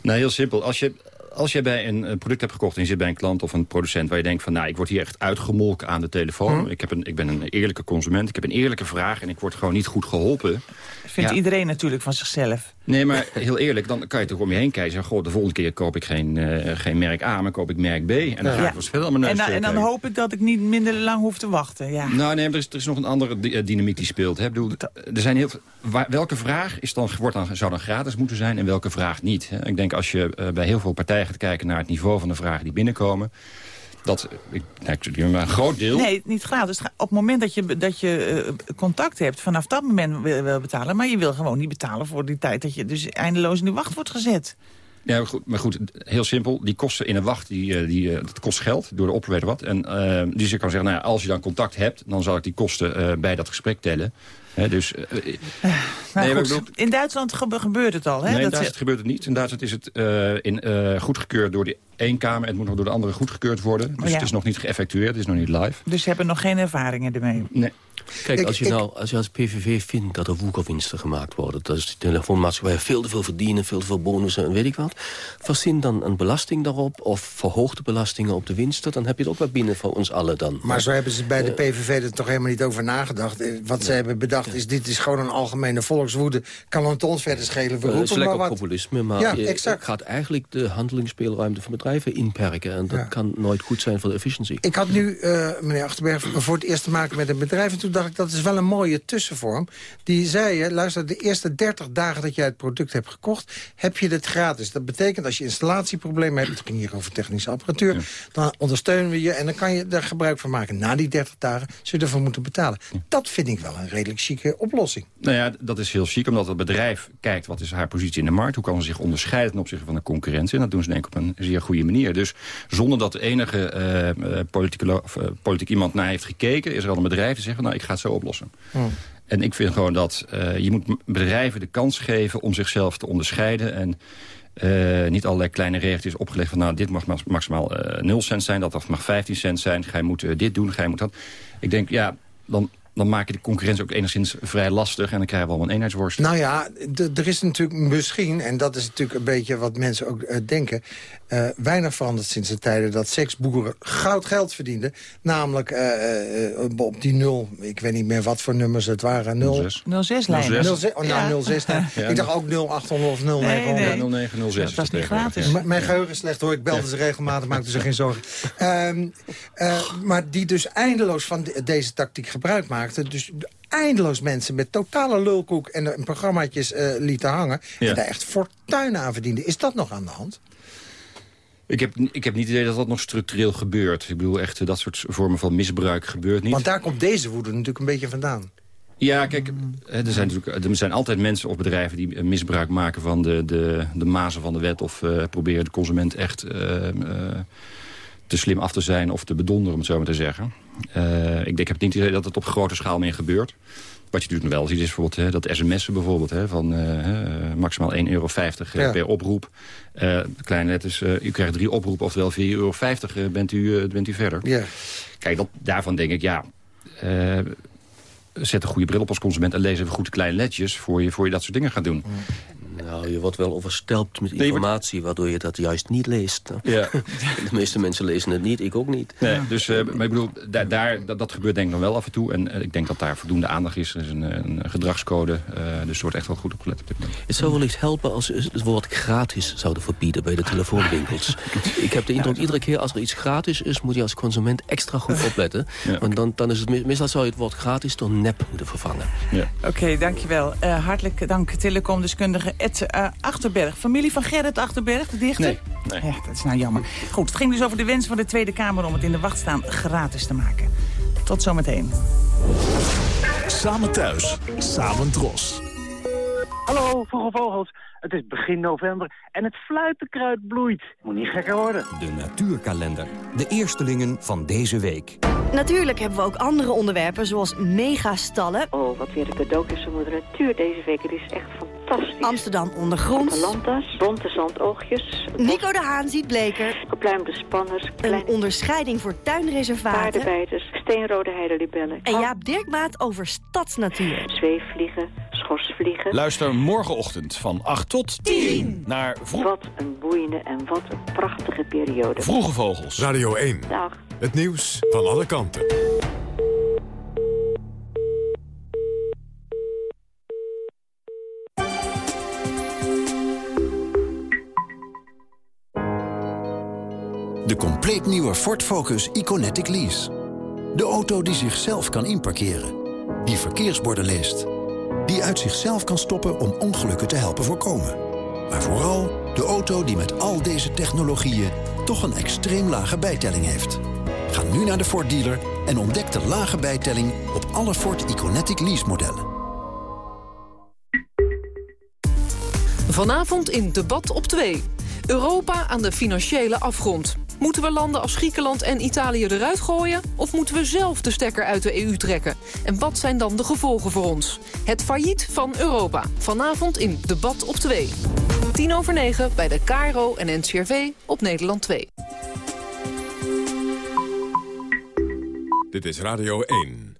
Nou, heel simpel. Als je, als je bij een eh, product hebt gekocht en je zit bij een klant of een producent... waar je denkt van, nou, ik word hier echt uitgemolken aan de telefoon. Hm. Ik, heb een, ik ben een eerlijke consument, ik heb een eerlijke vraag... en ik word gewoon niet goed geholpen. Vindt Ja. iedereen natuurlijk van zichzelf. Nee, maar heel eerlijk, dan kan je toch om je heen kijken. Zeggen, goh, de volgende keer koop ik geen, eh, geen merk A, maar koop ik merk B. En dan ga ik Ja. wel veel aan mijn neus En, dan- en dan steken. hoop ik dat ik niet minder lang hoef te wachten. Ja. Nou, nee, maar er is, er is nog een andere di- eh, dynamiek die speelt. Hè. Ik bedoel, er zijn heel waar- welke vraag is dan, wordt dan, zou dan gratis moeten zijn en welke vraag niet? Hè? Ik denk als je eh, bij heel veel partijen gaat kijken naar het niveau van de vragen die binnenkomen... dat, ik, nou, maar een groot deel... Nee, niet gratis. Op het moment dat je, dat je eh, contact hebt, vanaf dat moment wil je wel betalen. Maar je wil gewoon niet betalen voor die tijd dat je dus eindeloos in de wacht wordt gezet. Ja, maar goed, maar goed, heel simpel. Die kosten in een wacht, die, eh, die, eh, dat kost geld door de operator wat. En eh, dus je kan zeggen, nou ja, als je dan contact hebt... dan zal ik die kosten bij dat gesprek tellen. Hè, dus, eh, Nee, ik goed, bedoel- in Duitsland gebe- gebeurt het al. Hè? nee, in Duitsland gebeurt het niet. In Duitsland is het eh, in, eh, goedgekeurd door de één kamer... en het moet nog door de andere goedgekeurd worden. Dus ja. het is nog niet geëffectueerd, het is nog niet live. Dus ze hebben nog geen ervaringen ermee. Nee. Kijk, Ik- als je, ik- nou, als je als PVV vindt dat er woekerwinsten gemaakt worden... dat is de telefoonmaatschappij veel te veel verdienen, veel te veel bonussen en weet ik wat... verzin dan een belasting daarop of verhoog de belastingen op de winsten... dan heb je het ook wel binnen voor ons allen dan. Maar zo hebben ze bij de Eh, PVV er toch helemaal niet over nagedacht. Eh, Wat ze hebben bedacht is, dit is gewoon een algemene volkswoede. Kan het ons verder schelen, we Eh, roepen maar lekker wat. populisme, maar Ja, je exact. gaat eigenlijk de handelingsspeelruimte van bedrijven inperken. En dat Ja. kan nooit goed zijn voor de efficiëntie. Ik had nu, eh, meneer Achterberg, voor het eerst te maken met een bedrijf... en toen dacht ik, dat is wel een mooie tussenvorm. Die zei, je, luister, de eerste 30 dagen dat jij het product hebt gekocht... heb je het gratis. Dat betekent, als je installatieproblemen hebt... het ging hier over technische apparatuur... dan ondersteunen we je en dan kan je er gebruik van maken. Na die 30 dagen zul je ervoor moeten betalen. Dat vind ik wel een redelijk chique oplossing. Nou ja, dat is heel chic, omdat het bedrijf kijkt... wat is haar positie in de markt, hoe kan ze zich onderscheiden... ten opzichte van de concurrentie. En dat doen ze denk ik op een zeer goede manier. Dus zonder dat de enige eh, eh, of, eh, politiek iemand naar heeft gekeken... is er al een bedrijf die zegt, nou, ik ga het zo oplossen. En ik vind gewoon dat eh, je moet bedrijven de kans geven om zichzelf te onderscheiden. En eh, niet allerlei kleine regeltjes opgelegd van... nou, dit mag maximaal eh 0 cent zijn, dat mag 15 cent zijn. Ga je moet dit doen, ga je moet dat. Ik denk, ja, dan, dan maak je de concurrentie ook enigszins vrij lastig... en dan krijgen we allemaal een eenheidsworst. Nou ja, er is natuurlijk misschien, en dat is natuurlijk een beetje wat mensen ook eh, denken... eh, weinig veranderd sinds de tijden dat seksboeren goud geld verdienden. Namelijk eh, eh, op die nul, ik weet niet meer wat voor nummers het waren. 0, 06 lijnen. 06, oh, nou, 06. nou, Ik dacht ook 0800 of 0900. Nee, nee. 0906. Dat is niet gratis. M- Mijn geheugen is slecht hoor, ik belde ze regelmatig, maakte ze geen zorgen. Ehm, eh, maar die dus eindeloos van de- deze tactiek gebruik maakten. Dus eindeloos mensen met totale lulkoek en, en programmaatjes eh, lieten hangen. Ja. En daar echt fortuin aan verdienden. Is dat nog aan de hand? Ik heb, ik heb niet het idee dat dat nog structureel gebeurt. Ik bedoel, echt, eh, dat soort vormen van misbruik gebeurt niet. Want daar komt deze woede natuurlijk een beetje vandaan. Ja, kijk, eh, er zijn, natuurlijk, er zijn altijd mensen of bedrijven die eh, misbruik maken van de, de, de mazen van de wet. Of eh, proberen de consument echt eh, eh, te slim af te zijn of te bedonderen, om het zo maar te zeggen. Eh, ik, denk, ik heb niet dat het op grote schaal meer gebeurt. Wat je natuurlijk wel ziet is bijvoorbeeld hè, dat sms'en bijvoorbeeld... Hè, van eh, eh, maximaal 1,50 euro Ja. per oproep. Kleine letters, eh, u krijgt drie oproepen, oftewel 4,50 euro bent, u, bent u verder. Ja. Kijk, dat, daarvan denk ik, ja... zet een goede bril op als consument en lees even goed de kleine letjes... voor je, voor je dat soort dingen gaat doen. Nou, je wordt wel overstelpt met informatie... waardoor je dat juist niet leest. Ja. De meeste mensen lezen het niet, ik ook niet. Nee, dus, eh, maar ik bedoel, daar, daar, dat, dat gebeurt denk ik nog wel af en toe. En eh, ik denk dat daar voldoende aandacht is. Er is een, een gedragscode, eh, dus er wordt echt wel goed op gelet op dit moment. Het zou wellicht helpen als ze het woord gratis zouden verbieden bij de telefoonwinkels. Ik heb de indruk, iedere keer als er iets gratis is... moet je als consument extra goed opletten. Want dan, dan is het, me- meestal zou je het woord gratis door nep moeten vervangen. Ja. Oké, dankjewel. Eh, hartelijk dank telecomdeskundige Eh, Achterberg. Familie van Gerrit Achterberg, de dichter? Nee, nee. Ja, dat is nou jammer. Goed, het ging dus over de wens van de Tweede Kamer... om het in de wacht staan gratis te maken. Tot zometeen. Samen thuis, samen dros. Hallo, vroege vogels. Het is begin november en het fluitenkruid bloeit. Moet niet gekker worden. De natuurkalender. De eerstelingen van deze week. Natuurlijk hebben we ook andere onderwerpen, zoals megastallen. Oh, wat weer een cadeau is voor de natuur deze week. Het is echt fantastisch. Amsterdam ondergronds. Atalanta's, bonte zandoogjes. Nico de Haan ziet bleker. Gepluimde spanners. Een onderscheiding voor tuinreservaten. Paardenbijters, steenrode heidelibellen. En Jaap Dirkmaat over stadsnatuur. Zweefvliegen, schorsvliegen. Luister morgenochtend van 8 tot 10 naar Vroeg... Wat een boeiende en wat een prachtige periode. Vroege Vogels. Radio 1. Dag. Het nieuws van alle kanten. De compleet nieuwe Ford Focus Iconetic Lease. De auto die zichzelf kan inparkeren. Die verkeersborden leest. Die uit zichzelf kan stoppen om ongelukken te helpen voorkomen. Maar vooral de auto die met al deze technologieën toch een extreem lage bijtelling heeft. Ga nu naar de Ford dealer en ontdek de lage bijtelling op alle Ford Iconetic lease modellen. Vanavond in Debat op 2. Europa aan de financiële afgrond. Moeten we landen als Griekenland en Italië eruit gooien? Of moeten we zelf de stekker uit de EU trekken? En wat zijn dan de gevolgen voor ons? Het failliet van Europa. Vanavond in Debat op 2. 10 over 9 bij de KRO en NCRV op Nederland 2. Dit is Radio 1.